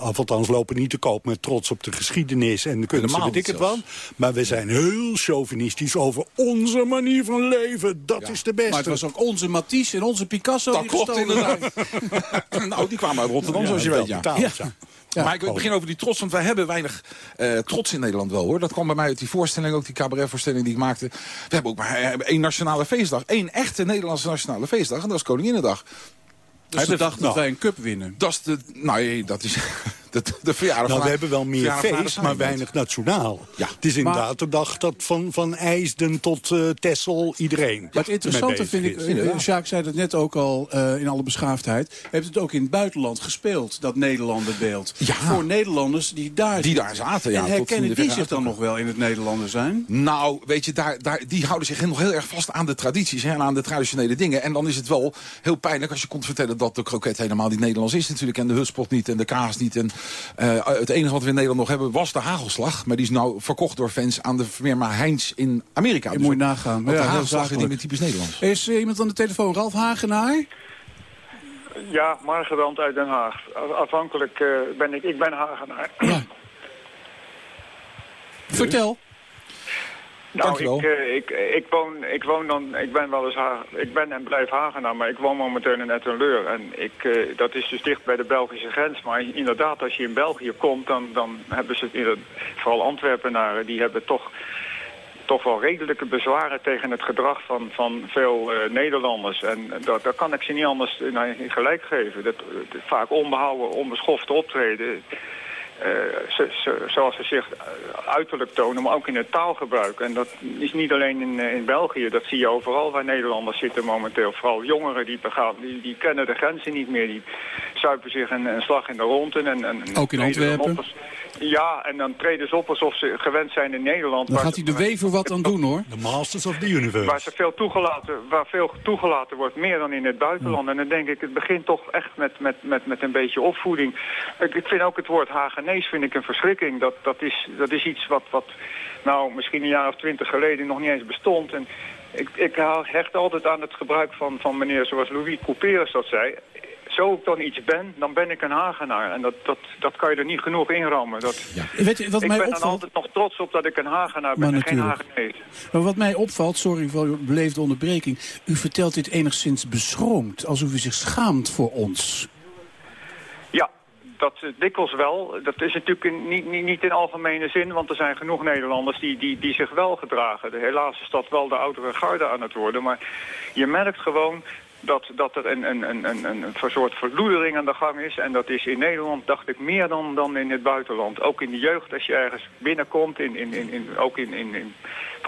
Of althans lopen niet te koop met trots op de geschiedenis en de kunst, weet ik het wel. Maar we zijn heel chauvinistisch over onze manier van leven. Dat is de beste. Maar het was ook onze Matisse en onze Picasso Dat die klopt gestolen inderdaad. nou, die kwamen uit Rotterdam, Ja, zoals je wel weet. Ja. betaald, Ja. Ja. Maar ik begin over die trots, want wij hebben weinig eh, trots in Nederland wel hoor. Dat kwam bij mij uit die voorstelling, ook die cabaretvoorstelling die ik maakte. We hebben ook maar eh, één nationale feestdag. één echte Nederlandse nationale feestdag. En dat is Koninginnedag. Dus de dag dat nou, wij een cup winnen. Dat is de, nou, nee, dat is de, de verjaardag Nou, van we hebben wel meer feest, maar weinig nationaal. Ja. Het is inderdaad de dag dat van, van IJsden tot eh Texel iedereen Maar het interessante vind ik, eh, Jacques zei dat net ook al eh, in alle beschaafdheid... heeft het ook in het buitenland gespeeld, dat Nederlanderbeeld. Ja. Voor Nederlanders die daar Die daar zaten, ja, En herkennen die zich dan nog wel in het Nederlander zijn? Nou, weet je, daar, daar, die houden zich nog heel erg vast aan de tradities hè, en aan de traditionele dingen. En dan is het wel heel pijnlijk als je komt vertellen dat de kroket helemaal niet Nederlands is natuurlijk. En de hutspot niet en de kaas niet. En eh, het enige wat we in Nederland nog hebben was de hagelslag. Maar die is nou verkocht door fans aan de firma Heinz in Amerika. Je Dus moet je nagaan. Want Ja, de hagelslag is niet meer typisch Nederlands. Er is eh, iemand aan de telefoon, Ralf Hagenaar. Ja, Margerand uit Den Haag. Afhankelijk eh, ben ik, ik ben Hagenaar. Vertel. Nou, ik, eh, ik, ik, woon, ik woon dan, ik ben wel eens Ha- ik ben en blijf Hagenaar, maar ik woon momenteel in Ettenleur. En ik, eh, dat is dus dicht bij de Belgische grens. Maar inderdaad, als je in België komt, dan, dan hebben ze, vooral Antwerpenaren, die hebben toch, toch wel redelijke bezwaren tegen het gedrag van, van veel eh, Nederlanders. En dat, daar kan ik ze niet anders eh, nou, gelijk geven. Dat, dat vaak onbehouden, onbeschoft optreden. Eh, ze- ze- zoals ze zich eh, uiterlijk tonen, maar ook in het taalgebruik. En dat is niet alleen in, eh, in België, dat zie je overal waar Nederlanders zitten momenteel. Vooral jongeren die, begaan, die, die kennen de grenzen niet meer, die zuipen zich een, een slag in de ronde. En, en, Ook in Antwerpen? Ja, en dan treden ze op alsof ze gewend zijn in Nederland. Dan gaat hij de wever wat aan doen, hoor. The Masters of the Universe. Waar, ze veel toegelaten, waar veel toegelaten wordt, meer dan in het buitenland. En dan denk ik, het begint toch echt met, met, met, met een beetje opvoeding. Ik, ik vind ook het woord Hagenees vind ik een verschrikking. Dat, dat, is, dat is iets wat, wat nou, misschien een jaar of twintig geleden nog niet eens bestond. En ik, ik hecht altijd aan het gebruik van, van meneer zoals Louis Couperus dat zei. Zo ik dan iets ben, dan ben ik een Hagenaar. En dat, dat, dat kan je er niet genoeg inrammen. Dat, Weet je wat ik mij ben dan opvalt? altijd nog trots op dat ik een Hagenaar ben Maar en geen. Hagenees. Maar wat mij opvalt, sorry voor uw beleefde onderbreking... u vertelt dit enigszins beschroomd, alsof u zich schaamt voor ons. Ja, dat eh, dikwijls wel. Dat is natuurlijk niet, niet, niet in algemene zin, want er zijn genoeg Nederlanders die, die, die zich wel gedragen. Helaas is dat wel de oudere garde aan het worden. Maar je merkt gewoon dat, dat er een, een, een, een, een, soort verloedering aan de gang is. En dat is in Nederland, dacht ik, meer dan, dan in het buitenland. Ook in de jeugd, als je ergens binnenkomt, in, in, in, ook in, in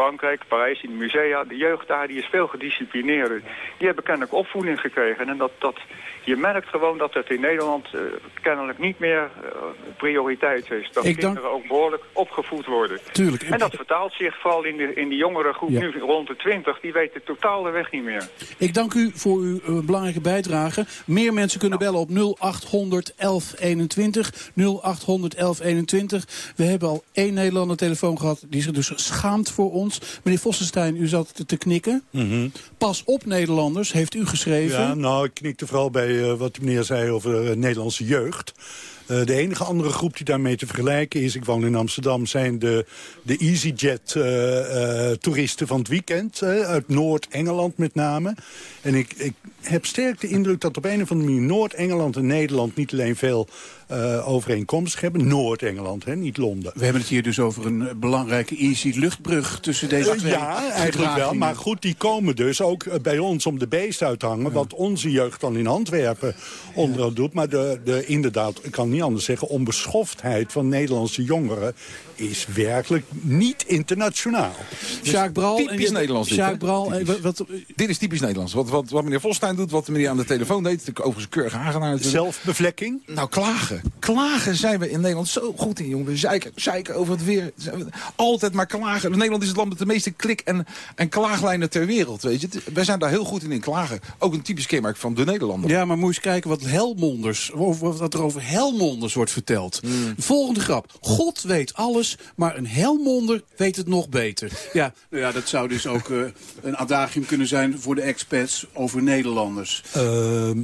Frankrijk, Parijs, in de musea. De jeugd daar die is veel gedisciplineerder. Die hebben kennelijk opvoeding gekregen. En dat, dat, je merkt gewoon dat het in Nederland eh, kennelijk niet meer eh, prioriteit is. Dat Ik dank- kinderen ook behoorlijk opgevoed worden. Tuurlijk. En dat vertaalt zich vooral in de, in die jongere groep Ja. nu rond de 20. Die weten totaal de weg niet meer. Ik dank u voor uw eh, belangrijke bijdrage. Meer mensen kunnen bellen op 0800 1121. 0800 1121. We hebben al één Nederlander telefoon gehad die zich dus schaamt voor ons. Meneer Vossenstein, u zat te- te knikken. Pas op Nederlanders, heeft u geschreven. Ja, nou, ik knikte vooral bij eh, wat de meneer zei over eh, Nederlandse jeugd. Eh, de enige andere groep die daarmee te vergelijken is, ik woon in Amsterdam, zijn de, de EasyJet-toeristen van het weekend. eh, uit Noord-Engeland met name. En ik, ik heb sterk de indruk dat op een of andere manier Noord-Engeland en Nederland niet alleen veel eh, overeenkomstig hebben. Noord-Engeland, niet Londen. We hebben het hier dus over een eh, belangrijke easy luchtbrug tussen deze Eh, twee ja, eigenlijk wel. Maar goed, die komen dus ook eh, bij ons om de beest uit te hangen. Wat onze jeugd dan in Antwerpen onderaan doet. Maar de, de, inderdaad, ik kan niet anders zeggen... onbeschoftheid van Nederlandse jongeren is werkelijk niet internationaal. Sjaak Bral, en Typisch Nederlands dit, hè? Bral, eh, wat, wat- Dit is typisch Nederlands. Wat, wat, wat meneer Volstein doet, wat meneer aan de telefoon deed... de overigens keurig aangenaam. Zelfbevlekking? Nou, klagen. Klagen zijn we in Nederland zo goed in, jongen. We zeiken, zeiken over het weer. Altijd maar klagen. Nederland is het land met de meeste klik- en, en klaaglijnen ter wereld, weet je. Wij zijn daar heel goed in in klagen. Ook een typisch kenmerk van de Nederlander. Ja, maar moet je eens kijken wat Helmonders, over- wat er over Helmonders wordt verteld. Volgende grap. God weet alles, maar een Helmonder weet het nog beter. Ja, nou ja dat zou dus ook eh, een adagium kunnen zijn voor de expats over Nederlanders. Ehm,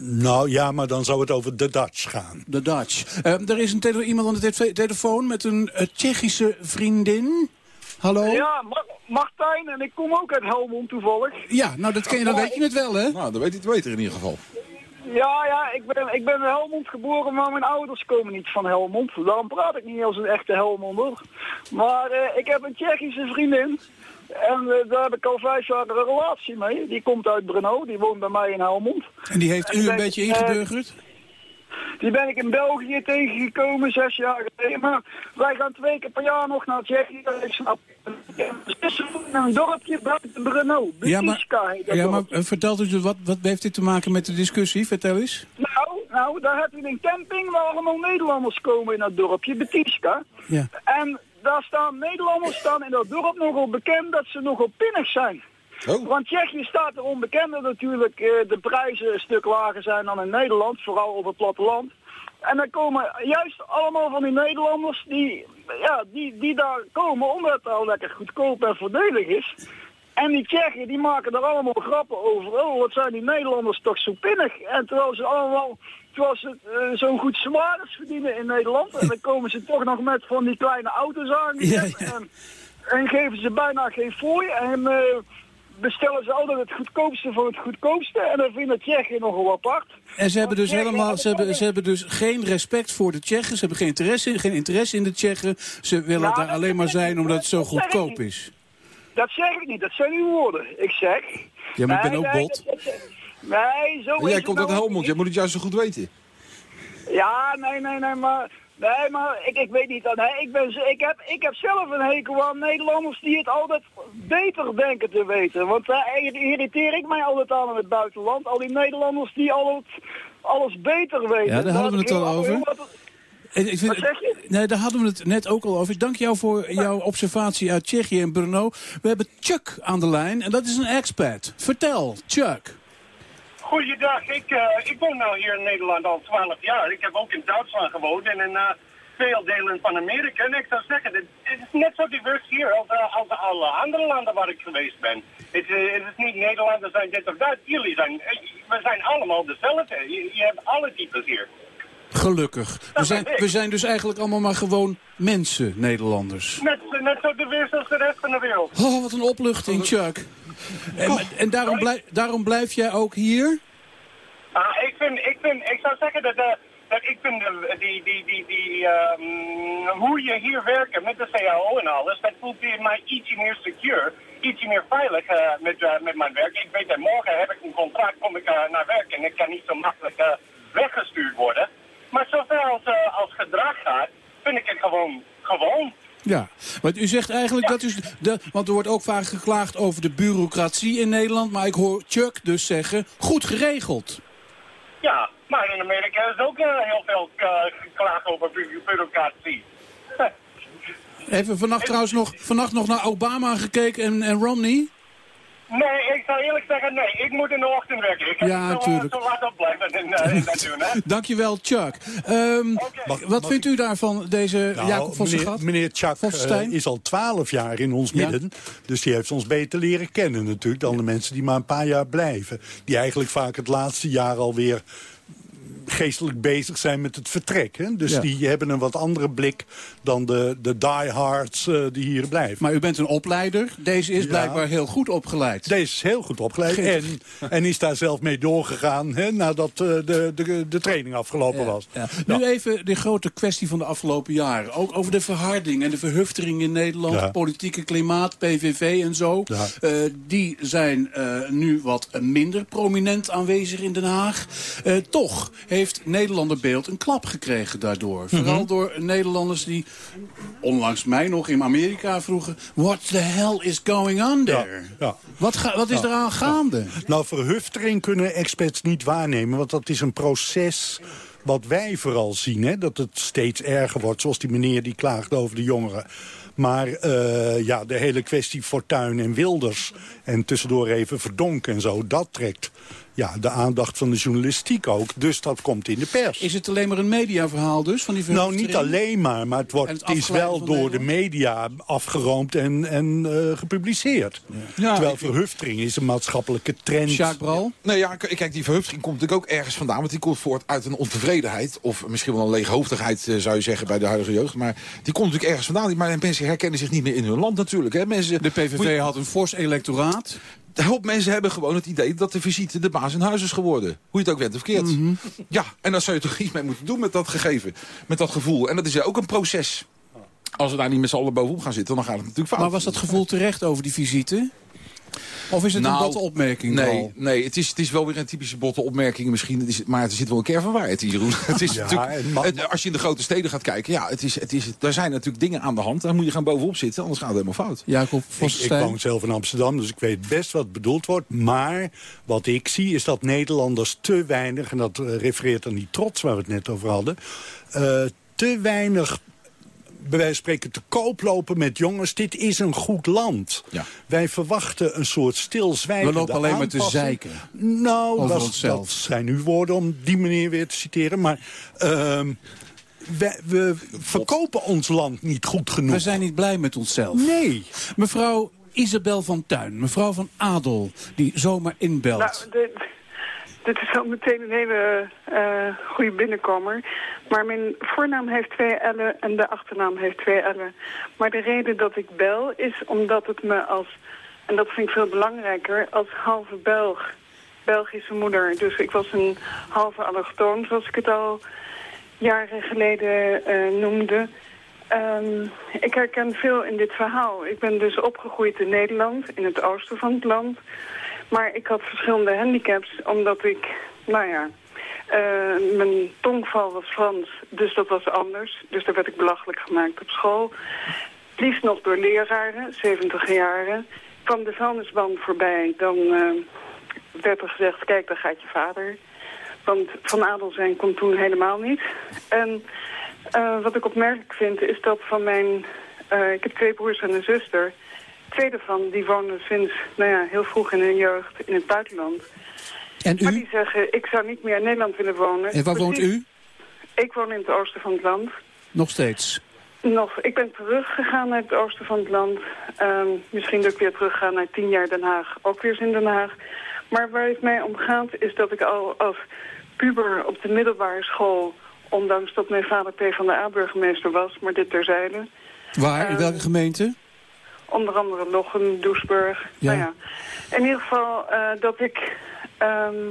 nou ja, maar dan zou het over de Dutch gaan. De Dutch. Eh, er is een tele- iemand aan de tele- telefoon met een eh, Tsjechische vriendin. Hallo? Ja, Ma- Martijn en ik kom ook uit Helmond toevallig. Ja, nou dat ken je, dan weet je het wel, hè? Nou, dan weet hij het beter in ieder geval. Ja, ja, ik ben, ik ben in Helmond geboren, maar mijn ouders komen niet van Helmond. Daarom praat ik niet als een echte Helmonder. Maar eh, ik heb een Tsjechische vriendin. En eh, daar heb ik al vijf jaar een relatie mee. Die komt uit Brno, die woont bij mij in Helmond. En die heeft En u een beetje eh, ingeburgerd? Die ben ik in België tegengekomen, zes jaar geleden. Maar wij gaan twee keer per jaar nog naar Tsjechië. Ik snap een dorpje buiten Brno. Ja, maar, ja, maar eh, vertelt u, wat, wat heeft dit te maken met de discussie? Vertel eens. Nou, nou, daar heb je een camping waar allemaal Nederlanders komen in dat dorpje, Betiska. Ja. En daar staan Nederlanders staan in dat dorp nogal bekend dat ze nogal pinnig zijn. Want Tsjechië staat er onbekend dat natuurlijk eh, de prijzen een stuk lager zijn dan in Nederland, vooral op het platteland. En dan komen juist allemaal van die Nederlanders die, ja, die, die daar komen omdat het al lekker goedkoop en voordelig is. En die Tsjechen die maken er allemaal grappen over. Oh, wat zijn die Nederlanders toch zo pinnig. En terwijl ze allemaal terwijl ze eh, zo'n goed salaris verdienen in Nederland. En dan komen ze toch nog met van die kleine auto's aan. En, en geven ze bijna geen fooi. En eh, bestellen ze altijd het goedkoopste van het goedkoopste. En dan vinden Tsjechen nogal apart. En ze hebben dus helemaal, ze hebben, ze hebben dus geen respect voor de Tsjechen. Ze hebben geen interesse, geen interesse in de Tsjechen. Ze willen Nou, daar alleen maar zijn omdat het zo goedkoop is. Dat zeg ik niet, dat zijn uw woorden. Ik zeg... Ja, maar ik ben ook bot. Nee, zo En jij het komt nou uit ook Helmond, jij moet het juist zo goed weten. Ja, nee, nee, nee, maar... Nee, maar ik, ik weet niet. Nee, ik, ben, ik, heb, ik heb zelf een hekel aan Nederlanders die het altijd beter denken te weten. Want daar irriteer ik mij altijd aan in het buitenland. Al die Nederlanders die altijd alles beter weten. Ja, daar hadden we het al over. Ik vind- Wat zeg je? Nee, daar hadden we het net ook al over. Ik dank jou voor jouw observatie uit Tsjechië en Brno. We hebben Chuck aan de lijn en dat is een expat. Vertel, Chuck. Goeiedag, ik, eh, ik woon nou hier in Nederland al 12 jaar. Ik heb ook in Duitsland gewoond en in eh, veel delen van Amerika. En ik zou zeggen, het, het is net zo divers hier als, eh, als alle andere landen waar ik geweest ben. Het, het is niet Nederlanders zijn dit of dat. Jullie zijn, we zijn allemaal dezelfde. Je, je hebt alle types hier. Gelukkig. We zijn, we zijn dus eigenlijk allemaal maar gewoon mensen, Nederlanders. Net, net zo divers als de rest van de wereld. Oh, wat een opluchting, Chuck. En, en daarom, blijf, daarom blijf jij ook hier? Ah, ik, vind, ik, vind, ik zou zeggen dat de, dat ik vind de, die, die, die, die, ehm, hoe je hier werkt met de CAO en alles, dat voelt mij ietsje meer secure, ietsje meer veilig eh, met, eh, met mijn werk. Ik weet dat morgen heb ik een contract, kom ik eh, naar werk en ik kan niet zo makkelijk eh, weggestuurd worden. Maar zover als, eh, als gedrag gaat, vind ik het gewoon, gewoon. Ja, want u zegt eigenlijk dat is... De, want er wordt ook vaak geklaagd over de bureaucratie in Nederland. Maar ik hoor Chuck dus zeggen, goed geregeld. Ja, maar in Amerika is ook eh, heel veel eh, geklaagd over bu- bureaucratie. Even vannacht trouwens nog, vannacht nog naar Obama gekeken en, en Romney. Nee, ik zou eerlijk zeggen, nee. Ik moet in de ochtend werken. Ik kan Ja, niet zo, tuurlijk. zo laat opblijven en, eh, en dat doen, hè. Dankjewel, Chuck. Ehm, wat vindt u daarvan, deze Nou, Jacob van meneer, meneer Chuck eh, is al twaalf jaar in ons Ja. midden. Dus die heeft ons beter leren kennen natuurlijk... dan de mensen die maar een paar jaar blijven. Die eigenlijk vaak het laatste jaar alweer geestelijk bezig zijn met het vertrek. Hè? Dus Ja. die hebben een wat andere blik dan de, de diehards eh, die hier blijven. Maar u bent een opleider. Deze is Ja. blijkbaar heel goed opgeleid. Deze is heel goed opgeleid en, en is daar zelf mee doorgegaan hè, nadat eh, de, de, de training afgelopen was. Nu even de grote kwestie van de afgelopen jaren. Ook over de verharding en de verhuftering in Nederland. Politieke klimaat, PVV en zo. Eh, die zijn nu wat minder prominent aanwezig in Den Haag. Toch heeft Nederlanderbeeld een klap gekregen daardoor. Vooral Mhm. door Nederlanders die onlangs mij nog in Amerika vroegen... What the hell is going on there? Ja. Wat, ga- wat is Ja. eraan gaande? Nou, verhuftering kunnen experts niet waarnemen, want dat is een proces wat wij vooral zien. Hè? Dat het steeds erger wordt, zoals die meneer die klaagt over de jongeren. Maar eh, ja, de hele kwestie Fortuyn en Wilders... en tussendoor even Verdonk en zo, dat trekt ja, de aandacht van de journalistiek ook. Dus dat komt in de pers. Is het alleen maar een mediaverhaal dus? Van die Nou, niet alleen maar, maar het, wordt, het het is wel door de media afgeroomd en, en eh, gepubliceerd. Terwijl verhuftering is een maatschappelijke trend. Jacques Bral? Nee, ja, kijk, die verhuftering komt natuurlijk ook ergens vandaan. Want die komt voort uit een ontevredenheid. Of misschien wel een leeghoofdigheid, eh, zou je zeggen, bij de huidige jeugd. Maar die komt natuurlijk ergens vandaan. Maar mensen herkennen zich niet meer in hun land natuurlijk. Hè. Mensen, De PVV had een fors electoraat. Een hoop mensen hebben gewoon het idee dat de visite de baas in huis is geworden. Hoe je het ook bent of keert. Mhm. Ja, en daar zou je toch iets mee moeten doen met dat gegeven. Met dat gevoel. En dat is ook een proces. Als we daar niet met z'n allen bovenop gaan zitten, dan gaat het natuurlijk fout. Maar was dat gevoel terecht over die visite? Of is het een Nou, botte opmerking? Nee, nee het, is, het is wel weer een typische botte opmerking misschien. Het is, maar er zit wel een kern van waarheid in, Jeroen. Het is Ja, natuurlijk, het- als je in de grote steden gaat kijken, ja, het is, het is, daar zijn natuurlijk dingen aan de hand. Daar moet je gaan bovenop zitten, anders gaat het helemaal fout. Jacob Ik, ik woon zelf in Amsterdam, dus ik weet best wat bedoeld wordt. Maar wat ik zie is dat Nederlanders te weinig... en dat eh, refereert aan die trots waar we het net over hadden... eh, te weinig bij wijze van spreken te koop lopen met jongens. Dit is een goed land. Ja. Wij verwachten een soort stilzwijgende We lopen alleen maar te aanpassing. zeiken. Nou, dat, onszelf. dat zijn uw woorden om die meneer weer te citeren. Maar ehm, wij- we verkopen ons land niet goed genoeg. We zijn niet blij met onszelf. Nee. Mevrouw Isabel van Tuin, mevrouw van Adel, die zomaar inbelt. Nou, dit, dit is al meteen een hele eh goede binnenkomer. Maar mijn voornaam heeft twee L'en en de achternaam heeft twee L'en. Maar de reden dat ik bel is omdat het me als, en dat vind ik veel belangrijker, als halve Belg, Belgische moeder. Dus ik was een halve allochtoon, zoals ik het al jaren geleden eh, noemde. Ehm, ik herken veel in dit verhaal. Ik ben dus opgegroeid in Nederland, in het oosten van het land. Maar ik had verschillende handicaps, omdat ik, nou ja, eh, mijn tongval was Frans, dus dat was anders. Dus daar werd ik belachelijk gemaakt op school. Liefst nog door leraren, 70 jaren. Kwam de vuilnisband voorbij, dan eh, werd er gezegd, kijk, daar gaat je vader. Want Van Adel zijn kon toen helemaal niet. En eh, wat ik opmerkelijk vind is dat van mijn... ik heb twee broers en een zuster. Twee daarvan die wonen sinds nou ja, heel vroeg in hun jeugd in het buitenland. En Maar u? die zeggen, ik zou niet meer in Nederland willen wonen. En waar woont u? Ik woon in het oosten van het land. Nog steeds. Nog, ik ben teruggegaan naar het oosten van het land. Ehm, misschien dat ik weer terugga naar tien jaar Den Haag. Ook weer in Den Haag. Maar waar het mij om gaat is dat ik al als puber op de middelbare school... ondanks dat mijn vader P van de A-burgemeester was, maar dit terzijde... Waar? In Eh, welke gemeente? Onder andere Lochem, Doesburg. Ja. Nou ja. In ieder geval eh, dat ik ehm,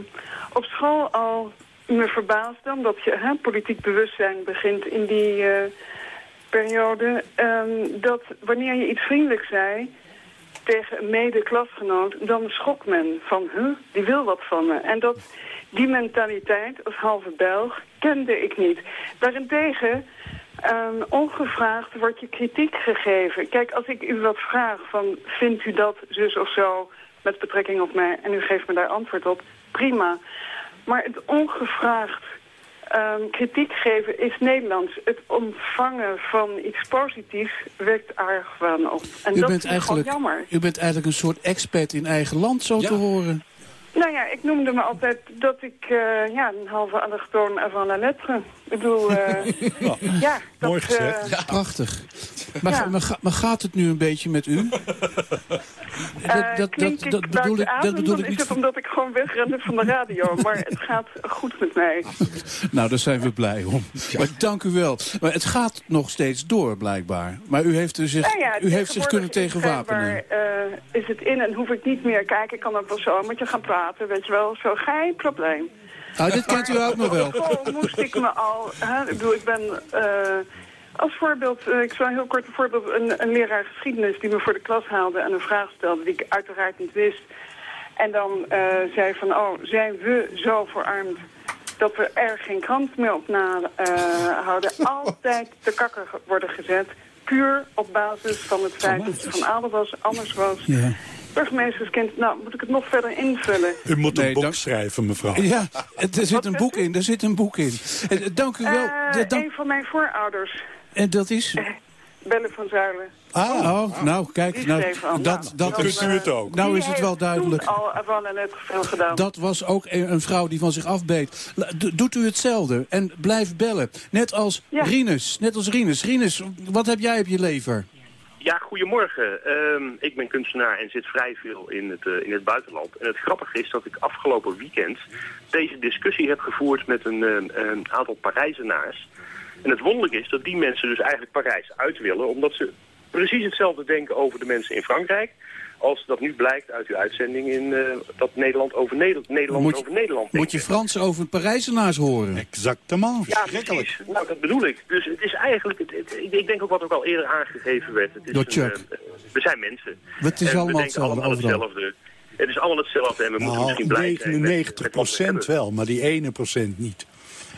op school al me verbaasde, omdat je hè, politiek bewustzijn begint in die eh, periode, ehm, dat wanneer je iets vriendelijk zei tegen een mede-klasgenoot, dan schrok men van, huh, die wil wat van me. En dat, die mentaliteit als halve Belg kende ik niet. Daarentegen, ehm, ongevraagd wordt je kritiek gegeven. Kijk, als ik u wat vraag van, vindt u dat zus of zo met betrekking op mij, en u geeft me daar antwoord op, prima. Maar het ongevraagd ehm, kritiek geven is Nederlands. Het ontvangen van iets positiefs wekt argwaan op. En u, dat bent is eigenlijk, gewoon jammer. u bent eigenlijk een soort expert in eigen land, zo te horen. Nou ja, ik noemde me altijd dat ik eh, ja, een halve allochtoon avant la lettre. Ik bedoel, eh, ja, dat, Mooi gezegd. eh, Ja, prachtig. Maar, Ja. maar, ga- maar gaat het nu een beetje met u? dat- klink dat- ik dat bedoel ik- dat bedoel dan ik is niet het omdat ik gewoon wegrende van de radio. maar het gaat goed met mij. Nou, daar zijn we blij om. Maar dank u wel. Maar het gaat nog steeds door, blijkbaar. Maar u heeft, er zich, Nou ja, u heeft zich kunnen is tegenwapenen. eh, is het in en hoef ik niet meer kijken. Ik kan ook wel zo met je gaan praten, weet je wel. Zo, geen probleem. Nou, dit kent u ook nog wel. Op moest ik me al... Hè, ik bedoel, ik ben... eh, als voorbeeld, eh, ik zal een heel kort een voorbeeld... Een, een leraar geschiedenis die me voor de klas haalde en een vraag stelde... die ik uiteraard niet wist. En dan eh, zei van, oh, zijn we zo verarmd... dat we er geen krant meer op nahouden. Altijd te kakker worden gezet. Puur op basis van het feit dat je van adel was, anders was. Ja. Burgemeesterskind, nou, moet ik het nog verder invullen? U moet een Nee, boek dank- schrijven, mevrouw. Ja, er zit een boek in. Er zit een boek in. Eh, dank u wel. Eh, Ja, dank- Een van mijn voorouders, en dat is... Belle van Zuilen. Ah, oh, nou, kijk, nou, dat, dat dan, is, eh, u het ook. nou is het wel duidelijk. al veel gedaan. Dat was ook een, een vrouw die van zich afbeet. Doet u hetzelfde en blijf bellen. Net als Ja. Rinus. Net als Rinus. Rinus, wat heb jij op je lever? Ja, goedemorgen. Ehm, ik ben kunstenaar en zit vrij veel in het, eh, in het buitenland. En het grappige is dat ik afgelopen weekend deze discussie heb gevoerd met een, eh, een aantal Parijzenaars. En het wonderlijke is dat die mensen dus eigenlijk Parijs uit willen, omdat ze precies hetzelfde denken over de mensen in Frankrijk. Als dat nu blijkt uit uw uitzending in eh, dat Nederland over Nederland, Nederland Moet je- over Nederland Moet je Fransen over Parijzenaars horen? Exactement. Ja, precies. Nou, dat bedoel ik. Dus het is eigenlijk, het, het- ik, ik denk ook wat ook al eerder aangegeven werd. Het is Door een, Chuck. eh, we zijn mensen. Het is En allemaal we denken hetzelfde, allemaal overal. hetzelfde. Het is allemaal hetzelfde en we moeten Nou, misschien blij zijn. met- 99 met wat we procent hebben. wel, maar die ene procent niet.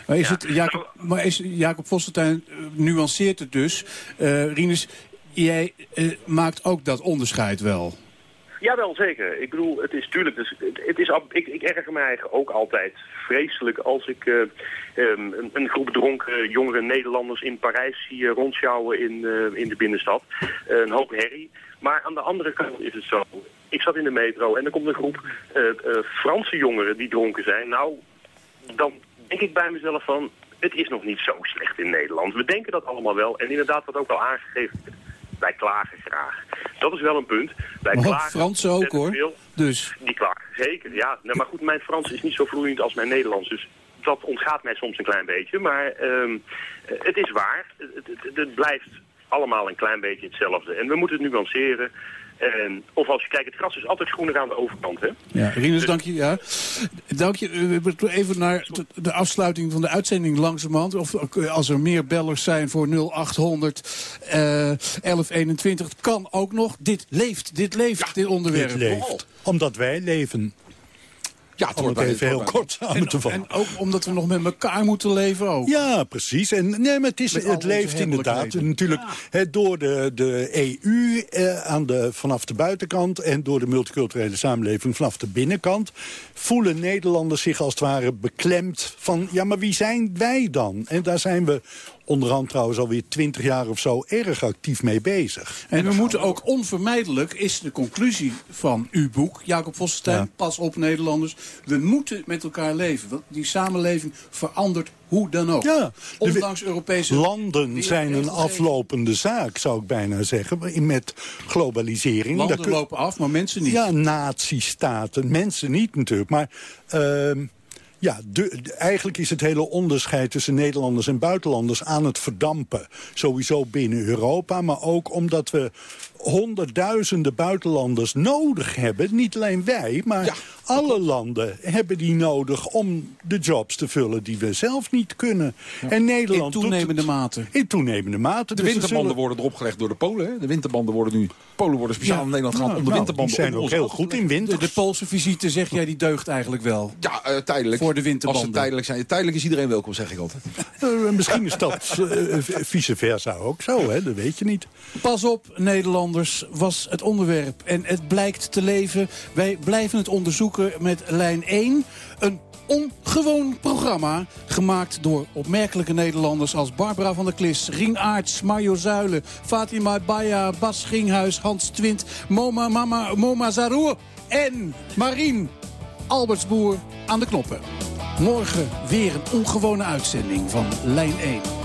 Maar, is het, Jacob, maar is, Jacob Vosseltuin eh, nuanceert het dus. Eh Rinus, jij maakt ook dat onderscheid wel. Jawel, zeker. Ik bedoel, het is tuurlijk, dus, het, is, ik, ik erger eigenlijk ook altijd vreselijk als ik eh, ehm, een, groep dronken jongere Nederlanders in Parijs zie eh, rondsjouwen in, eh, in de binnenstad. Een hoop herrie. Maar aan de andere kant is het zo. Ik zat in de metro en er komt een groep Franse jongeren die dronken zijn. Nou, dan denk ik bij mezelf van, het is nog niet zo slecht in Nederland. We denken dat allemaal wel. En inderdaad, wat ook al aangegeven wij klagen graag. Dat is wel een punt. Wij Maar klagen Fransen ook hoor. veel. Dus, Die klagen, zeker. Ja, nou, maar goed, mijn Frans is niet zo vloeiend als mijn Nederlands. Dus dat ontgaat mij soms een klein beetje. Maar ehm, eh, het is waar. Het, het- het blijft allemaal een klein beetje hetzelfde. En we moeten het nuanceren. En, of als je kijkt, het gras is altijd groener aan de overkant. Hè? ja, Rinus, dank je. Ja. Dank je. Eh, we moeten Even naar de- afsluiting van de uitzending langzamerhand. Of eh, als er meer bellers zijn voor 0800 eh 1121. Het kan ook nog. Dit leeft, dit leeft, dit onderwerp. Dit leeft. Omdat wij leven. Ja, het even heel kort samen te En, vatten. en ook omdat we nog met elkaar moeten leven ook. Ja, precies. En, nee, maar het, is, het leeft inderdaad. Natuurlijk door de, de EU eh, aan de, vanaf de buitenkant... en door de multiculturele samenleving vanaf de binnenkant... voelen Nederlanders zich als het ware beklemd van... ja, maar wie zijn wij dan? En daar zijn we onderhand trouwens alweer twintig jaar of zo... erg actief mee bezig. En we moeten ook onvermijdelijk, is de conclusie van uw boek, Jacob Vossenstein, Ja. Pas op Nederlanders. We moeten met elkaar leven. Want die samenleving verandert hoe dan ook. Ja, Ondanks Europese... Landen zijn een aflopende zaak, zou ik bijna zeggen, met globalisering. Landen kun- lopen af, maar mensen niet. Ja, nazistaten. Mensen niet natuurlijk. Maar ehm, ja, de, eigenlijk is het hele onderscheid tussen Nederlanders en buitenlanders aan het verdampen. Sowieso binnen Europa, maar ook omdat we honderdduizenden buitenlanders nodig hebben. Niet alleen wij, maar alle landen hebben die nodig... om de jobs te vullen die we zelf niet kunnen. En Nederland in toenemende mate. In toenemende mate. De Dus winterbanden zullen... worden erop gelegd door de Polen. Hè? De winterbanden worden nu... Polen worden speciaal in Nederland gaan om de nou, winterbanden die zijn ook heel goed in winter. De, de Poolse visite, zeg jij, die deugt eigenlijk wel. Ja, uh, tijdelijk. Voor de Als winterbanden. ze tijdelijk zijn. Tijdelijk is iedereen welkom, zeg ik altijd. Uh, misschien is dat uh, vice versa ook zo, hè? dat weet je niet. Pas op, Was het onderwerp. En het blijkt te leven. Wij blijven het onderzoeken met lijn 1. Een ongewoon programma. Gemaakt door opmerkelijke Nederlanders als Barbara van der Klis, Rien Aarts, Mario Zuilen, Fatima Baya, Bas Ginghuis, Hans Twint, Moma, Mama, Moma Zaroer en Marien Albertsboer aan de knoppen. Morgen weer een ongewone uitzending van Lijn 1.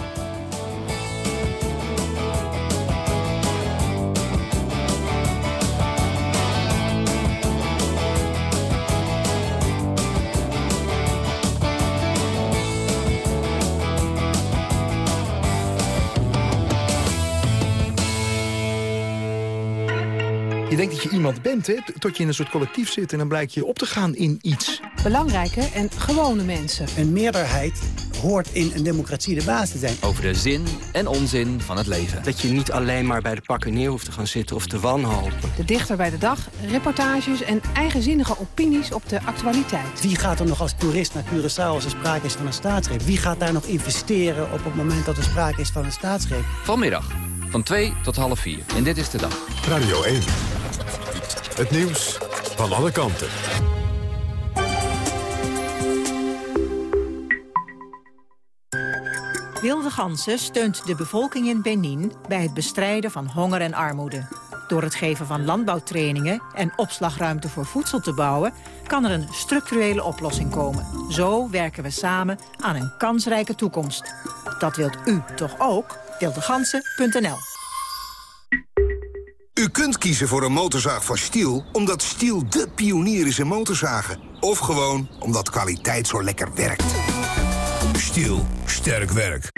Dat je iemand bent, hè, tot je in een soort collectief zit... en dan blijkt je op te gaan in iets. Belangrijke en gewone mensen. Een meerderheid hoort in een democratie de baas te zijn. Over de zin en onzin van het leven. Dat je niet alleen maar bij de pakken neer hoeft te gaan zitten of te wanhopen. De dichter bij de dag, reportages en eigenzinnige opinies op de actualiteit. Wie gaat er nog als toerist naar Curaçao als er sprake is van een staatsgreep? Wie gaat daar nog investeren op het moment dat er sprake is van een staatsgreep? Vanmiddag, van 2 tot half 4. En dit is de dag. Radio 1. Het nieuws van alle kanten. Wilde Gansen steunt de bevolking in Benin bij het bestrijden van honger en armoede. Door het geven van landbouwtrainingen en opslagruimte voor voedsel te bouwen... kan er een structurele oplossing komen. Zo werken we samen aan een kansrijke toekomst. Dat wilt u toch ook? Wildegansen.nl U kunt kiezen voor een motorzaag van Stiel... omdat Stiel de pionier is in motorzagen. Of gewoon omdat kwaliteit zo lekker werkt. Stiel. Sterk werk.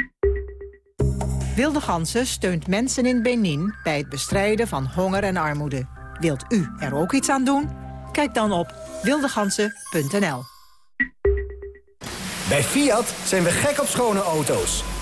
Wilde Gansen steunt mensen in Benin bij het bestrijden van honger en armoede. Wilt u er ook iets aan doen? Kijk dan op wildegansen.nl. Bij Fiat zijn we gek op schone auto's.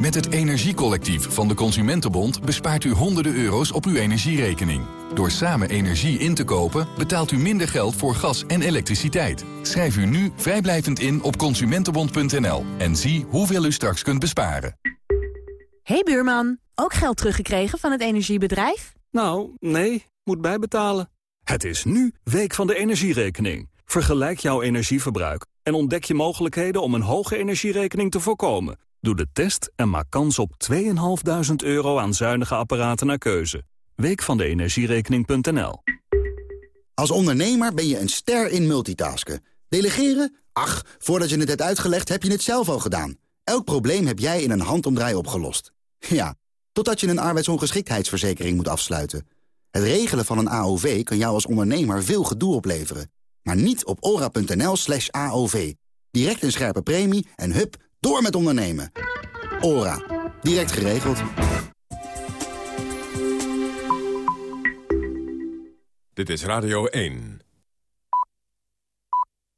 Met het Energiecollectief van de Consumentenbond bespaart u honderden euro's op uw energierekening. Door samen energie in te kopen betaalt u minder geld voor gas en elektriciteit. Schrijf u nu vrijblijvend in op consumentenbond.nl en zie hoeveel u straks kunt besparen. Hey buurman, ook geld teruggekregen van het energiebedrijf? Nou, nee, moet bijbetalen. Het is nu Week van de Energierekening. Vergelijk jouw energieverbruik en ontdek je mogelijkheden om een hoge energierekening te voorkomen. Doe de test en maak kans op 2.500 euro aan zuinige apparaten naar keuze. Week van de energierekening.nl Als ondernemer ben je een ster in multitasken. Delegeren? Ach, voordat je het hebt uitgelegd heb je het zelf al gedaan. Elk probleem heb jij in een handomdraai opgelost. Ja, totdat je een arbeidsongeschiktheidsverzekering moet afsluiten. Het regelen van een AOV kan jou als ondernemer veel gedoe opleveren. Maar niet op ora.nl slash AOV. Direct een scherpe premie en hup, door met ondernemen. Ora. Direct geregeld. Dit is Radio 1.